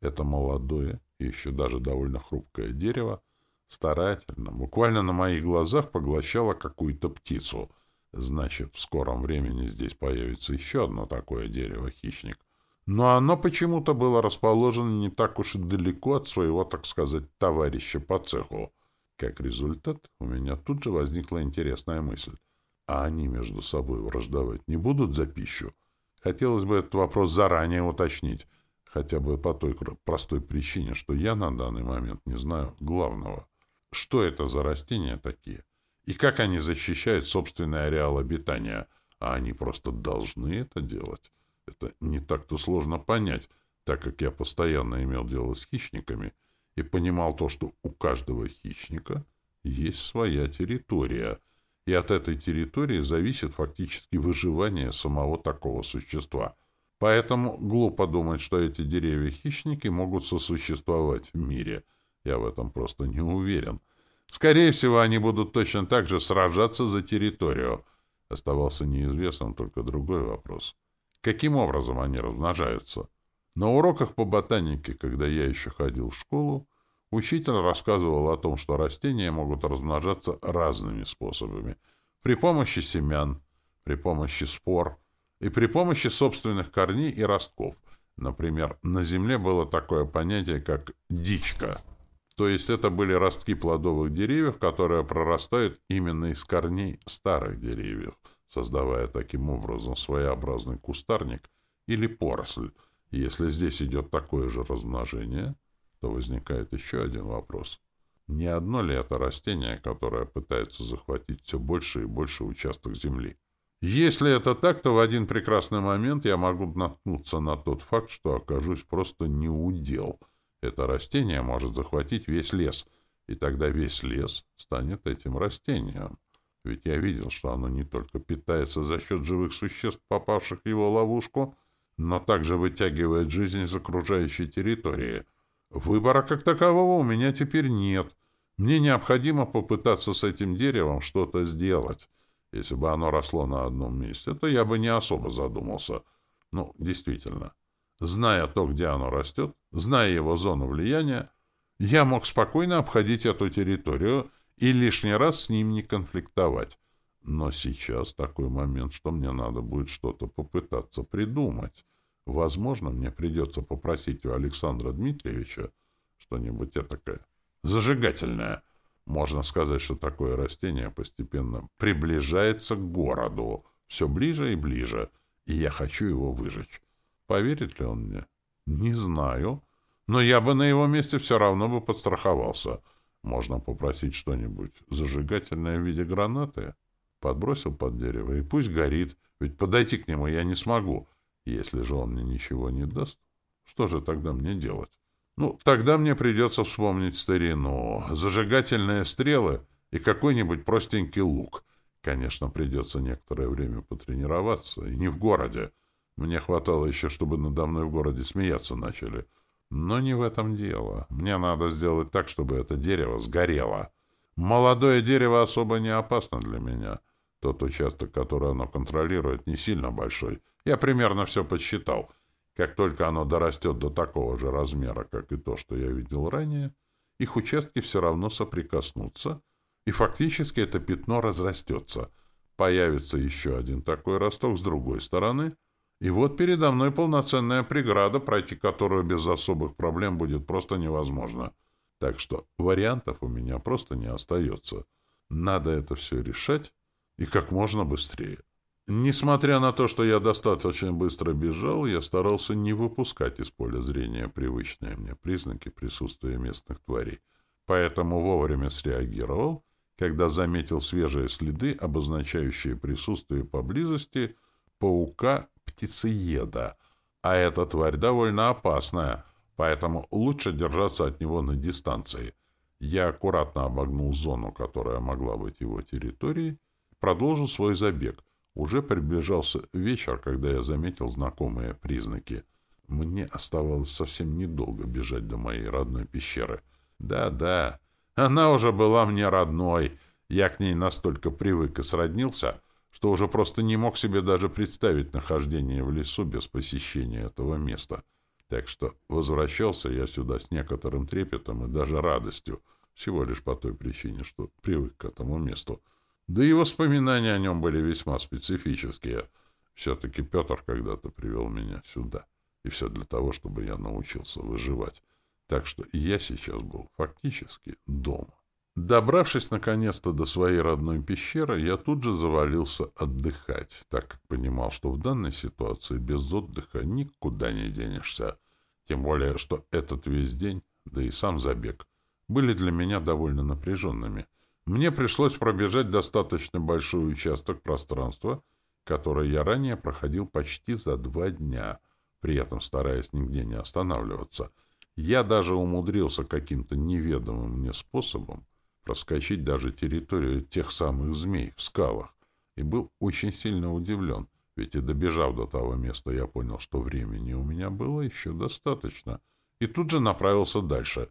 Это молодое еще даже довольно хрупкое дерево старательно, буквально на моих глазах поглощало какую-то птицу — Значит, в скором времени здесь появится еще одно такое дерево-хищник. Но оно почему-то было расположено не так уж и далеко от своего, так сказать, товарища по цеху. Как результат, у меня тут же возникла интересная мысль. А они между собой враждовать не будут за пищу? Хотелось бы этот вопрос заранее уточнить, хотя бы по той простой причине, что я на данный момент не знаю главного. Что это за растения такие? И как они защищают собственный ареал обитания? А они просто должны это делать. Это не так-то сложно понять, так как я постоянно имел дело с хищниками и понимал то, что у каждого хищника есть своя территория, и от этой территории зависит фактически выживание самого такого существа. Поэтому глупо думать, что эти деревья-хищники могут сосуществовать в мире. Я в этом просто не уверен. Скорее всего, они будут точно так же сражаться за территорию. Оставался неизвестным только другой вопрос. Каким образом они размножаются? На уроках по ботанике, когда я еще ходил в школу, учитель рассказывал о том, что растения могут размножаться разными способами. При помощи семян, при помощи спор и при помощи собственных корней и ростков. Например, на Земле было такое понятие, как «дичка». То есть это были ростки плодовых деревьев, которые прорастают именно из корней старых деревьев, создавая таким образом своеобразный кустарник или поросль. Если здесь идет такое же размножение, то возникает еще один вопрос. Не одно ли это растение, которое пытается захватить все больше и больше участок земли? Если это так, то в один прекрасный момент я могу наткнуться на тот факт, что окажусь просто неудел — это растение может захватить весь лес, и тогда весь лес станет этим растением. Ведь я видел, что оно не только питается за счет живых существ, попавших в его ловушку, но также вытягивает жизнь из окружающей территории. Выбора как такового у меня теперь нет. Мне необходимо попытаться с этим деревом что-то сделать. Если бы оно росло на одном месте, то я бы не особо задумался. Ну, действительно, Зная то, где оно растет, зная его зону влияния, я мог спокойно обходить эту территорию и лишний раз с ним не конфликтовать. Но сейчас такой момент, что мне надо будет что-то попытаться придумать. Возможно, мне придется попросить у Александра Дмитриевича что-нибудь этакое зажигательное. Можно сказать, что такое растение постепенно приближается к городу, все ближе и ближе, и я хочу его выжечь. Поверит ли он мне? Не знаю. Но я бы на его месте все равно бы подстраховался. Можно попросить что-нибудь зажигательное в виде гранаты. Подбросил под дерево, и пусть горит, ведь подойти к нему я не смогу. Если же он мне ничего не даст, что же тогда мне делать? Ну, тогда мне придется вспомнить старину, зажигательные стрелы и какой-нибудь простенький лук. Конечно, придется некоторое время потренироваться, и не в городе. Мне хватало еще, чтобы надо мной в городе смеяться начали. Но не в этом дело. Мне надо сделать так, чтобы это дерево сгорело. Молодое дерево особо не опасно для меня. Тот участок, который оно контролирует, не сильно большой. Я примерно все подсчитал. Как только оно дорастет до такого же размера, как и то, что я видел ранее, их участки все равно соприкоснутся, и фактически это пятно разрастется. Появится еще один такой росток с другой стороны — и вот передо мной полноценная преграда, пройти которую без особых проблем будет просто невозможно. Так что вариантов у меня просто не остается. Надо это все решать и как можно быстрее. Несмотря на то, что я достаточно быстро бежал, я старался не выпускать из поля зрения привычные мне признаки присутствия местных тварей. Поэтому вовремя среагировал, когда заметил свежие следы, обозначающие присутствие поблизости паука птицееда, а эта тварь довольно опасная, поэтому лучше держаться от него на дистанции. Я аккуратно обогнул зону, которая могла быть его территорией, продолжил свой забег. Уже приближался вечер, когда я заметил знакомые признаки. Мне оставалось совсем недолго бежать до моей родной пещеры. Да-да, она уже была мне родной. Я к ней настолько привык и сроднился, что уже просто не мог себе даже представить нахождение в лесу без посещения этого места. Так что возвращался я сюда с некоторым трепетом и даже радостью, всего лишь по той причине, что привык к этому месту. Да и воспоминания о нем были весьма специфические. Все-таки Петр когда-то привел меня сюда. И все для того, чтобы я научился выживать. Так что я сейчас был фактически дома. Добравшись наконец-то до своей родной пещеры, я тут же завалился отдыхать, так как понимал, что в данной ситуации без отдыха никуда не денешься. Тем более, что этот весь день, да и сам забег, были для меня довольно напряженными. Мне пришлось пробежать достаточно большой участок пространства, который я ранее проходил почти за два дня, при этом стараясь нигде не останавливаться. Я даже умудрился каким-то неведомым мне способом проскочить даже территорию тех самых змей в скалах, и был очень сильно удивлен, ведь и добежав до того места, я понял, что времени у меня было еще достаточно, и тут же направился дальше.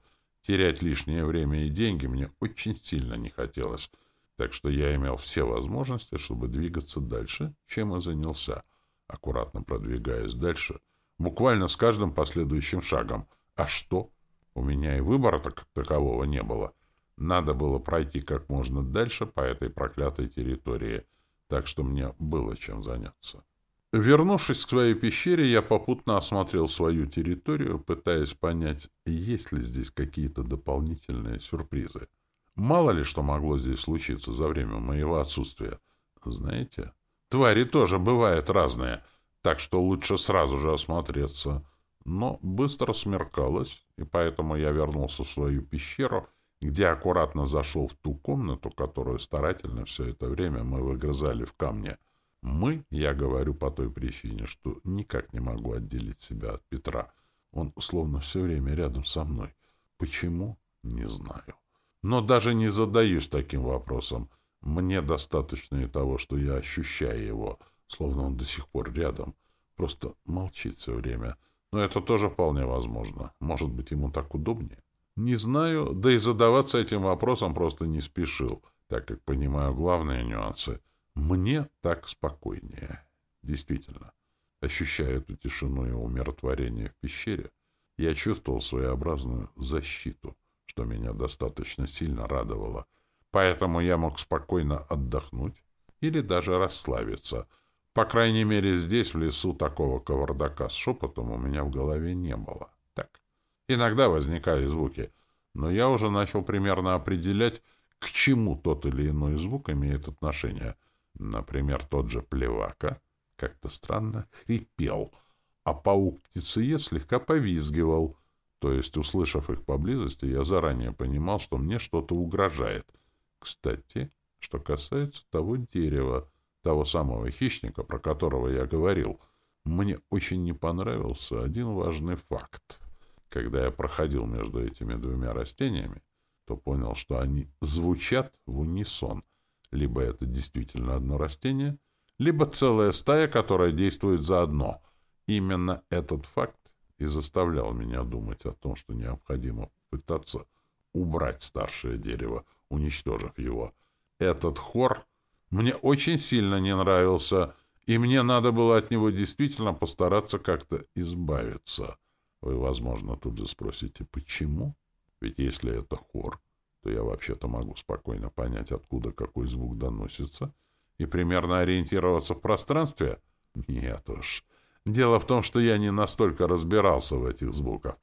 Терять лишнее время и деньги мне очень сильно не хотелось, так что я имел все возможности, чтобы двигаться дальше, чем и занялся, аккуратно продвигаясь дальше, буквально с каждым последующим шагом. А что? У меня и выбора-то как такового не было. Надо было пройти как можно дальше по этой проклятой территории, так что мне было чем заняться. Вернувшись к своей пещере, я попутно осмотрел свою территорию, пытаясь понять, есть ли здесь какие-то дополнительные сюрпризы. Мало ли что могло здесь случиться за время моего отсутствия. Знаете, твари тоже бывают разные, так что лучше сразу же осмотреться. Но быстро смеркалось, и поэтому я вернулся в свою пещеру, где аккуратно зашел в ту комнату, которую старательно все это время мы выгрызали в камне. Мы, я говорю по той причине, что никак не могу отделить себя от Петра. Он словно все время рядом со мной. Почему? Не знаю. Но даже не задаюсь таким вопросом. Мне достаточно и того, что я ощущаю его, словно он до сих пор рядом. Просто молчит все время. Но это тоже вполне возможно. Может быть, ему так удобнее? Не знаю, да и задаваться этим вопросом просто не спешил, так как понимаю главные нюансы. Мне так спокойнее. Действительно. Ощущая эту тишину и умиротворение в пещере, я чувствовал своеобразную защиту — что меня достаточно сильно радовало. Поэтому я мог спокойно отдохнуть или даже расслабиться. По крайней мере, здесь, в лесу, такого кавардака с шепотом у меня в голове не было. Так. Иногда возникали звуки, но я уже начал примерно определять, к чему тот или иной звук имеет отношение. Например, тот же плевака как-то странно хрипел, а паук-птицеед слегка повизгивал — то есть, услышав их поблизости, я заранее понимал, что мне что-то угрожает. Кстати, что касается того дерева, того самого хищника, про которого я говорил, мне очень не понравился один важный факт. Когда я проходил между этими двумя растениями, то понял, что они звучат в унисон. Либо это действительно одно растение, либо целая стая, которая действует заодно. Именно этот факт и заставлял меня думать о том, что необходимо пытаться убрать старшее дерево, уничтожив его. Этот хор мне очень сильно не нравился, и мне надо было от него действительно постараться как-то избавиться. Вы, возможно, тут же спросите, почему? Ведь если это хор, то я вообще-то могу спокойно понять, откуда какой звук доносится, и примерно ориентироваться в пространстве. Нет уж, Дело в том, что я не настолько разбирался в этих звуках,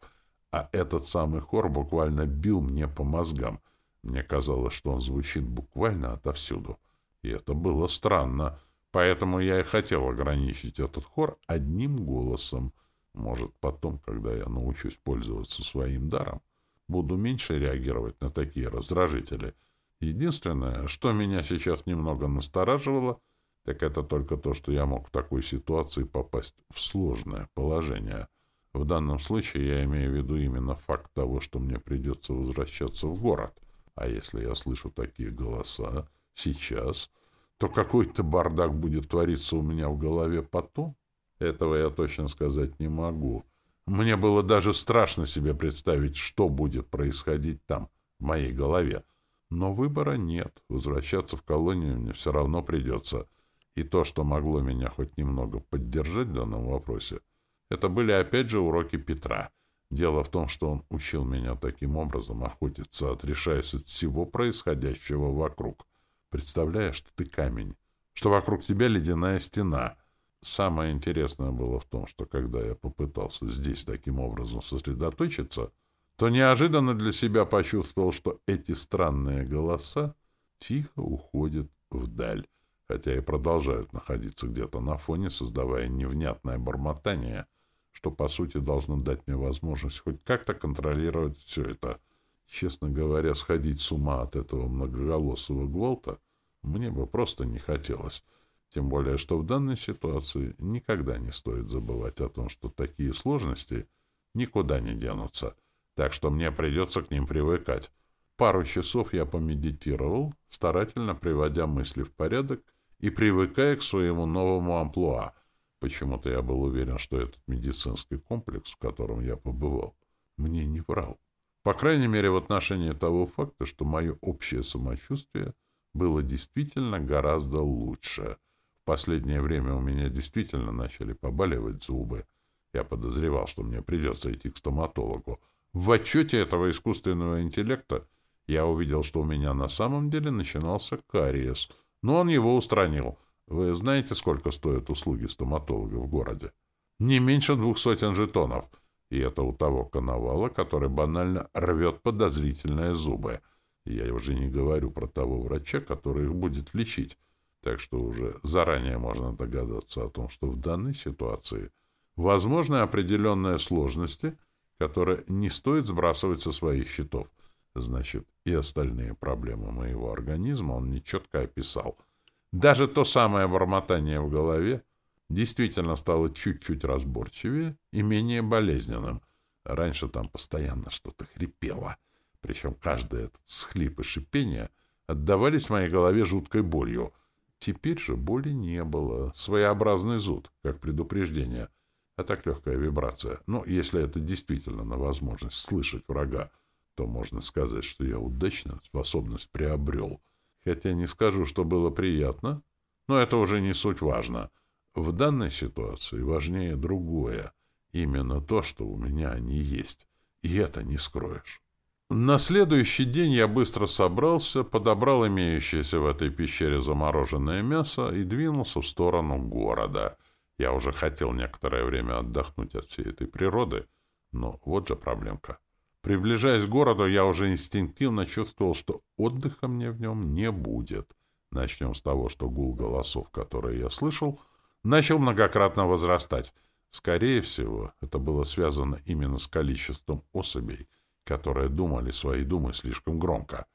а этот самый хор буквально бил мне по мозгам. Мне казалось, что он звучит буквально отовсюду. И это было странно, поэтому я и хотел ограничить этот хор одним голосом. Может, потом, когда я научусь пользоваться своим даром, буду меньше реагировать на такие раздражители. Единственное, что меня сейчас немного настораживало — так это только то, что я мог в такой ситуации попасть в сложное положение. В данном случае я имею в виду именно факт того, что мне придется возвращаться в город. А если я слышу такие голоса сейчас, то какой-то бардак будет твориться у меня в голове потом. Этого я точно сказать не могу. Мне было даже страшно себе представить, что будет происходить там, в моей голове. Но выбора нет. Возвращаться в колонию мне все равно придется. И то, что могло меня хоть немного поддержать в данном вопросе, это были опять же уроки Петра. Дело в том, что он учил меня таким образом охотиться, отрешаясь от всего происходящего вокруг, представляя, что ты камень, что вокруг тебя ледяная стена. Самое интересное было в том, что когда я попытался здесь таким образом сосредоточиться, то неожиданно для себя почувствовал, что эти странные голоса тихо уходят вдаль хотя и продолжают находиться где-то на фоне, создавая невнятное бормотание, что, по сути, должно дать мне возможность хоть как-то контролировать все это. Честно говоря, сходить с ума от этого многоголосого гвалта мне бы просто не хотелось. Тем более, что в данной ситуации никогда не стоит забывать о том, что такие сложности никуда не денутся, так что мне придется к ним привыкать. Пару часов я помедитировал, старательно приводя мысли в порядок и привыкая к своему новому амплуа. Почему-то я был уверен, что этот медицинский комплекс, в котором я побывал, мне не врал. По крайней мере, в отношении того факта, что мое общее самочувствие было действительно гораздо лучше. Последнее время у меня действительно начали побаливать зубы. Я подозревал, что мне придется идти к стоматологу. В отчете этого искусственного интеллекта я увидел, что у меня на самом деле начинался кариес, но он его устранил. Вы знаете, сколько стоят услуги стоматолога в городе? Не меньше двух сотен жетонов. И это у того коновала, который банально рвет подозрительные зубы. Я уже не говорю про того врача, который их будет лечить. Так что уже заранее можно догадаться о том, что в данной ситуации возможны определенные сложности, которые не стоит сбрасывать со своих счетов. Значит, и остальные проблемы моего организма он нечетко описал. Даже то самое бормотание в голове действительно стало чуть-чуть разборчивее и менее болезненным. Раньше там постоянно что-то хрипело, причем каждый этот схлип и шипение отдавались моей голове жуткой болью. Теперь же боли не было, своеобразный зуд, как предупреждение, а так легкая вибрация. Ну, если это действительно на возможность слышать врага, то можно сказать, что я удачно способность приобрел. Хотя не скажу, что было приятно, но это уже не суть важно. В данной ситуации важнее другое. Именно то, что у меня они есть. И это не скроешь. На следующий день я быстро собрался, подобрал имеющееся в этой пещере замороженное мясо и двинулся в сторону города. Я уже хотел некоторое время отдохнуть от всей этой природы, но вот же проблемка. Приближаясь к городу, я уже инстинктивно чувствовал, что отдыха мне в нем не будет. Начнем с того, что гул голосов, которые я слышал, начал многократно возрастать. Скорее всего, это было связано именно с количеством особей, которые думали свои думы слишком громко.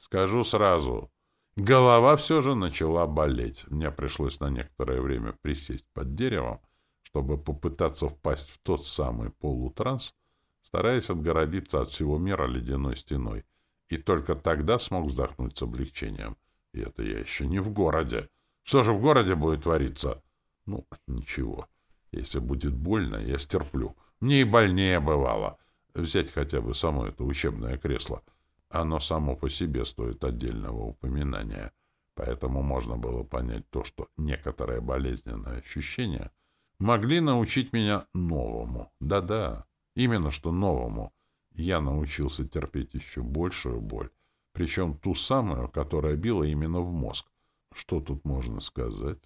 Скажу сразу, голова все же начала болеть. Мне пришлось на некоторое время присесть под деревом, чтобы попытаться впасть в тот самый полутранс, стараясь отгородиться от всего мира ледяной стеной. И только тогда смог вздохнуть с облегчением. И это я еще не в городе. Что же в городе будет твориться? Ну, ничего. Если будет больно, я стерплю. Мне и больнее бывало. Взять хотя бы само это учебное кресло. Оно само по себе стоит отдельного упоминания. Поэтому можно было понять то, что некоторые болезненные ощущения могли научить меня новому. Да-да. Именно что новому. Я научился терпеть еще большую боль, причем ту самую, которая била именно в мозг. Что тут можно сказать?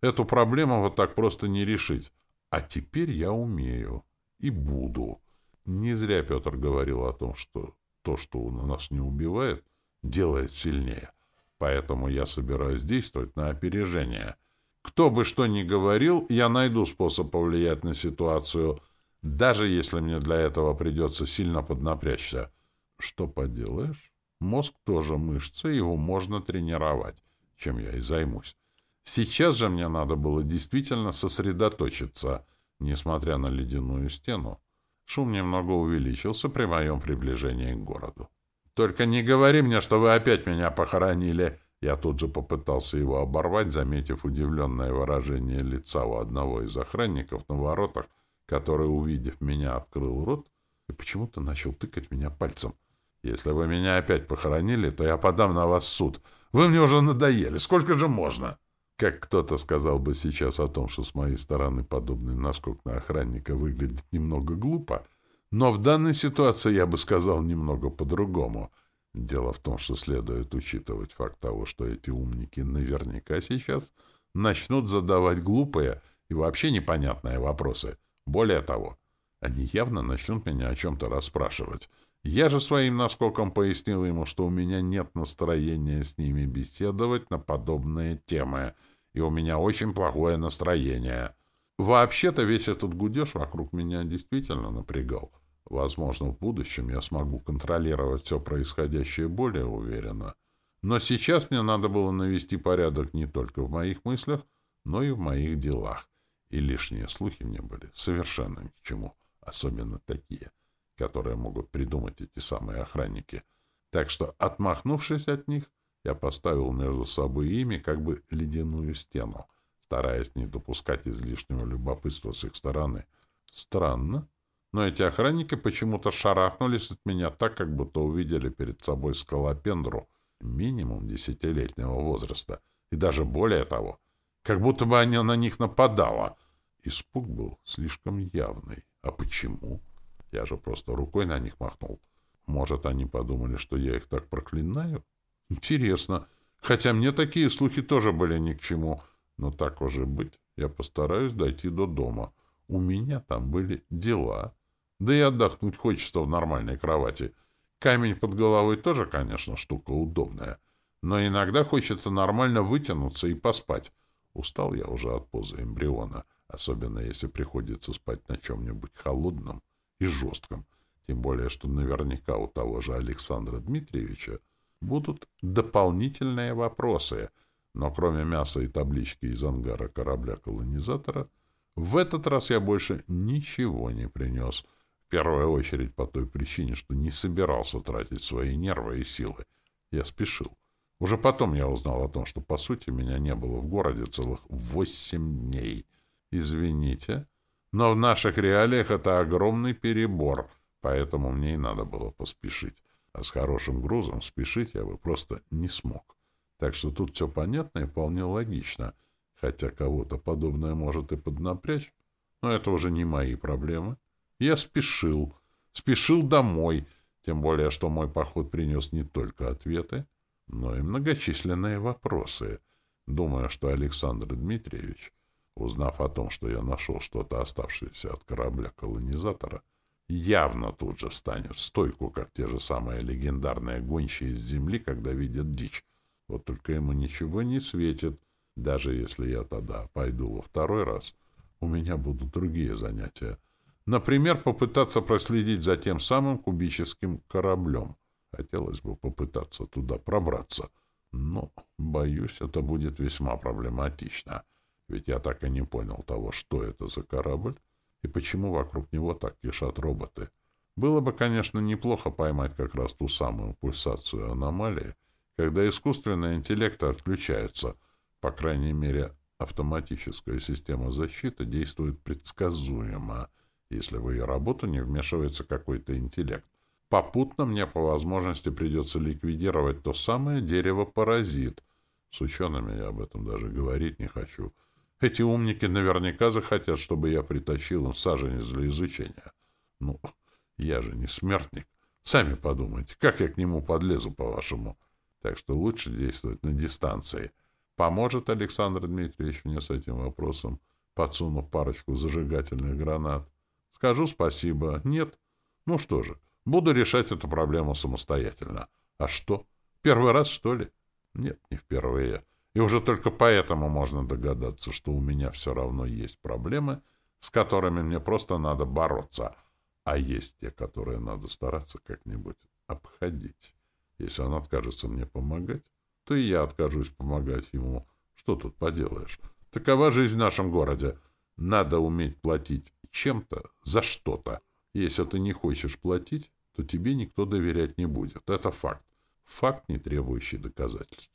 Эту проблему вот так просто не решить. А теперь я умею. И буду. Не зря Петр говорил о том, что то, что нас не убивает, делает сильнее. Поэтому я собираюсь действовать на опережение. Кто бы что ни говорил, я найду способ повлиять на ситуацию — даже если мне для этого придется сильно поднапрячься. Что поделаешь? Мозг тоже мышца, его можно тренировать, чем я и займусь. Сейчас же мне надо было действительно сосредоточиться, несмотря на ледяную стену. Шум немного увеличился при моем приближении к городу. «Только не говори мне, что вы опять меня похоронили!» Я тут же попытался его оборвать, заметив удивленное выражение лица у одного из охранников на воротах, который, увидев меня, открыл рот и почему-то начал тыкать меня пальцем. «Если вы меня опять похоронили, то я подам на вас суд. Вы мне уже надоели. Сколько же можно?» Как кто-то сказал бы сейчас о том, что с моей стороны подобный наскок на охранника выглядит немного глупо, но в данной ситуации я бы сказал немного по-другому. Дело в том, что следует учитывать факт того, что эти умники наверняка сейчас начнут задавать глупые и вообще непонятные вопросы — более того, они явно начнут меня о чем-то расспрашивать. Я же своим наскоком пояснил ему, что у меня нет настроения с ними беседовать на подобные темы, и у меня очень плохое настроение. Вообще-то весь этот гудеж вокруг меня действительно напрягал. Возможно, в будущем я смогу контролировать все происходящее более уверенно. Но сейчас мне надо было навести порядок не только в моих мыслях, но и в моих делах и лишние слухи мне были совершенно ни к чему, особенно такие, которые могут придумать эти самые охранники. Так что, отмахнувшись от них, я поставил между собой ими как бы ледяную стену, стараясь не допускать излишнего любопытства с их стороны. Странно, но эти охранники почему-то шарахнулись от меня так, как будто увидели перед собой скалопендру минимум десятилетнего возраста, и даже более того, как будто бы она на них нападала. Испуг был слишком явный. А почему? Я же просто рукой на них махнул. Может, они подумали, что я их так проклинаю? Интересно. Хотя мне такие слухи тоже были ни к чему. Но так уже быть. Я постараюсь дойти до дома. У меня там были дела. Да и отдохнуть хочется в нормальной кровати. Камень под головой тоже, конечно, штука удобная. Но иногда хочется нормально вытянуться и поспать. Устал я уже от позы эмбриона, особенно если приходится спать на чем-нибудь холодном и жестком. Тем более, что наверняка у того же Александра Дмитриевича будут дополнительные вопросы. Но кроме мяса и таблички из ангара корабля-колонизатора, в этот раз я больше ничего не принес. В первую очередь по той причине, что не собирался тратить свои нервы и силы. Я спешил. Уже потом я узнал о том, что, по сути, меня не было в городе целых восемь дней. Извините, но в наших реалиях это огромный перебор, поэтому мне и надо было поспешить. А с хорошим грузом спешить я бы просто не смог. Так что тут все понятно и вполне логично, хотя кого-то подобное может и поднапрячь, но это уже не мои проблемы. Я спешил, спешил домой, тем более, что мой поход принес не только ответы, но и многочисленные вопросы. Думаю, что Александр Дмитриевич, узнав о том, что я нашел что-то оставшееся от корабля-колонизатора, явно тут же встанет в стойку, как те же самые легендарные гончие с земли, когда видят дичь. Вот только ему ничего не светит. Даже если я тогда пойду во второй раз, у меня будут другие занятия. Например, попытаться проследить за тем самым кубическим кораблем. Хотелось бы попытаться туда пробраться, но, боюсь, это будет весьма проблематично, ведь я так и не понял того, что это за корабль и почему вокруг него так кишат роботы. Было бы, конечно, неплохо поймать как раз ту самую пульсацию аномалии, когда искусственный интеллект отключается, по крайней мере, автоматическая система защиты действует предсказуемо, если в ее работу не вмешивается какой-то интеллект. Попутно мне по возможности придется ликвидировать то самое дерево-паразит. С учеными я об этом даже говорить не хочу. Эти умники наверняка захотят, чтобы я притащил им саженец для изучения. Ну, я же не смертник. Сами подумайте, как я к нему подлезу, по-вашему. Так что лучше действовать на дистанции. Поможет Александр Дмитриевич мне с этим вопросом, подсунув парочку зажигательных гранат. Скажу спасибо. Нет? Ну что же, Буду решать эту проблему самостоятельно. А что? Первый раз, что ли? Нет, не впервые. И уже только поэтому можно догадаться, что у меня все равно есть проблемы, с которыми мне просто надо бороться, а есть те, которые надо стараться как-нибудь обходить. Если он откажется мне помогать, то и я откажусь помогать ему. Что тут поделаешь? Такова жизнь в нашем городе. Надо уметь платить чем-то за что-то. Если ты не хочешь платить, то тебе никто доверять не будет. Это факт. Факт, не требующий доказательств.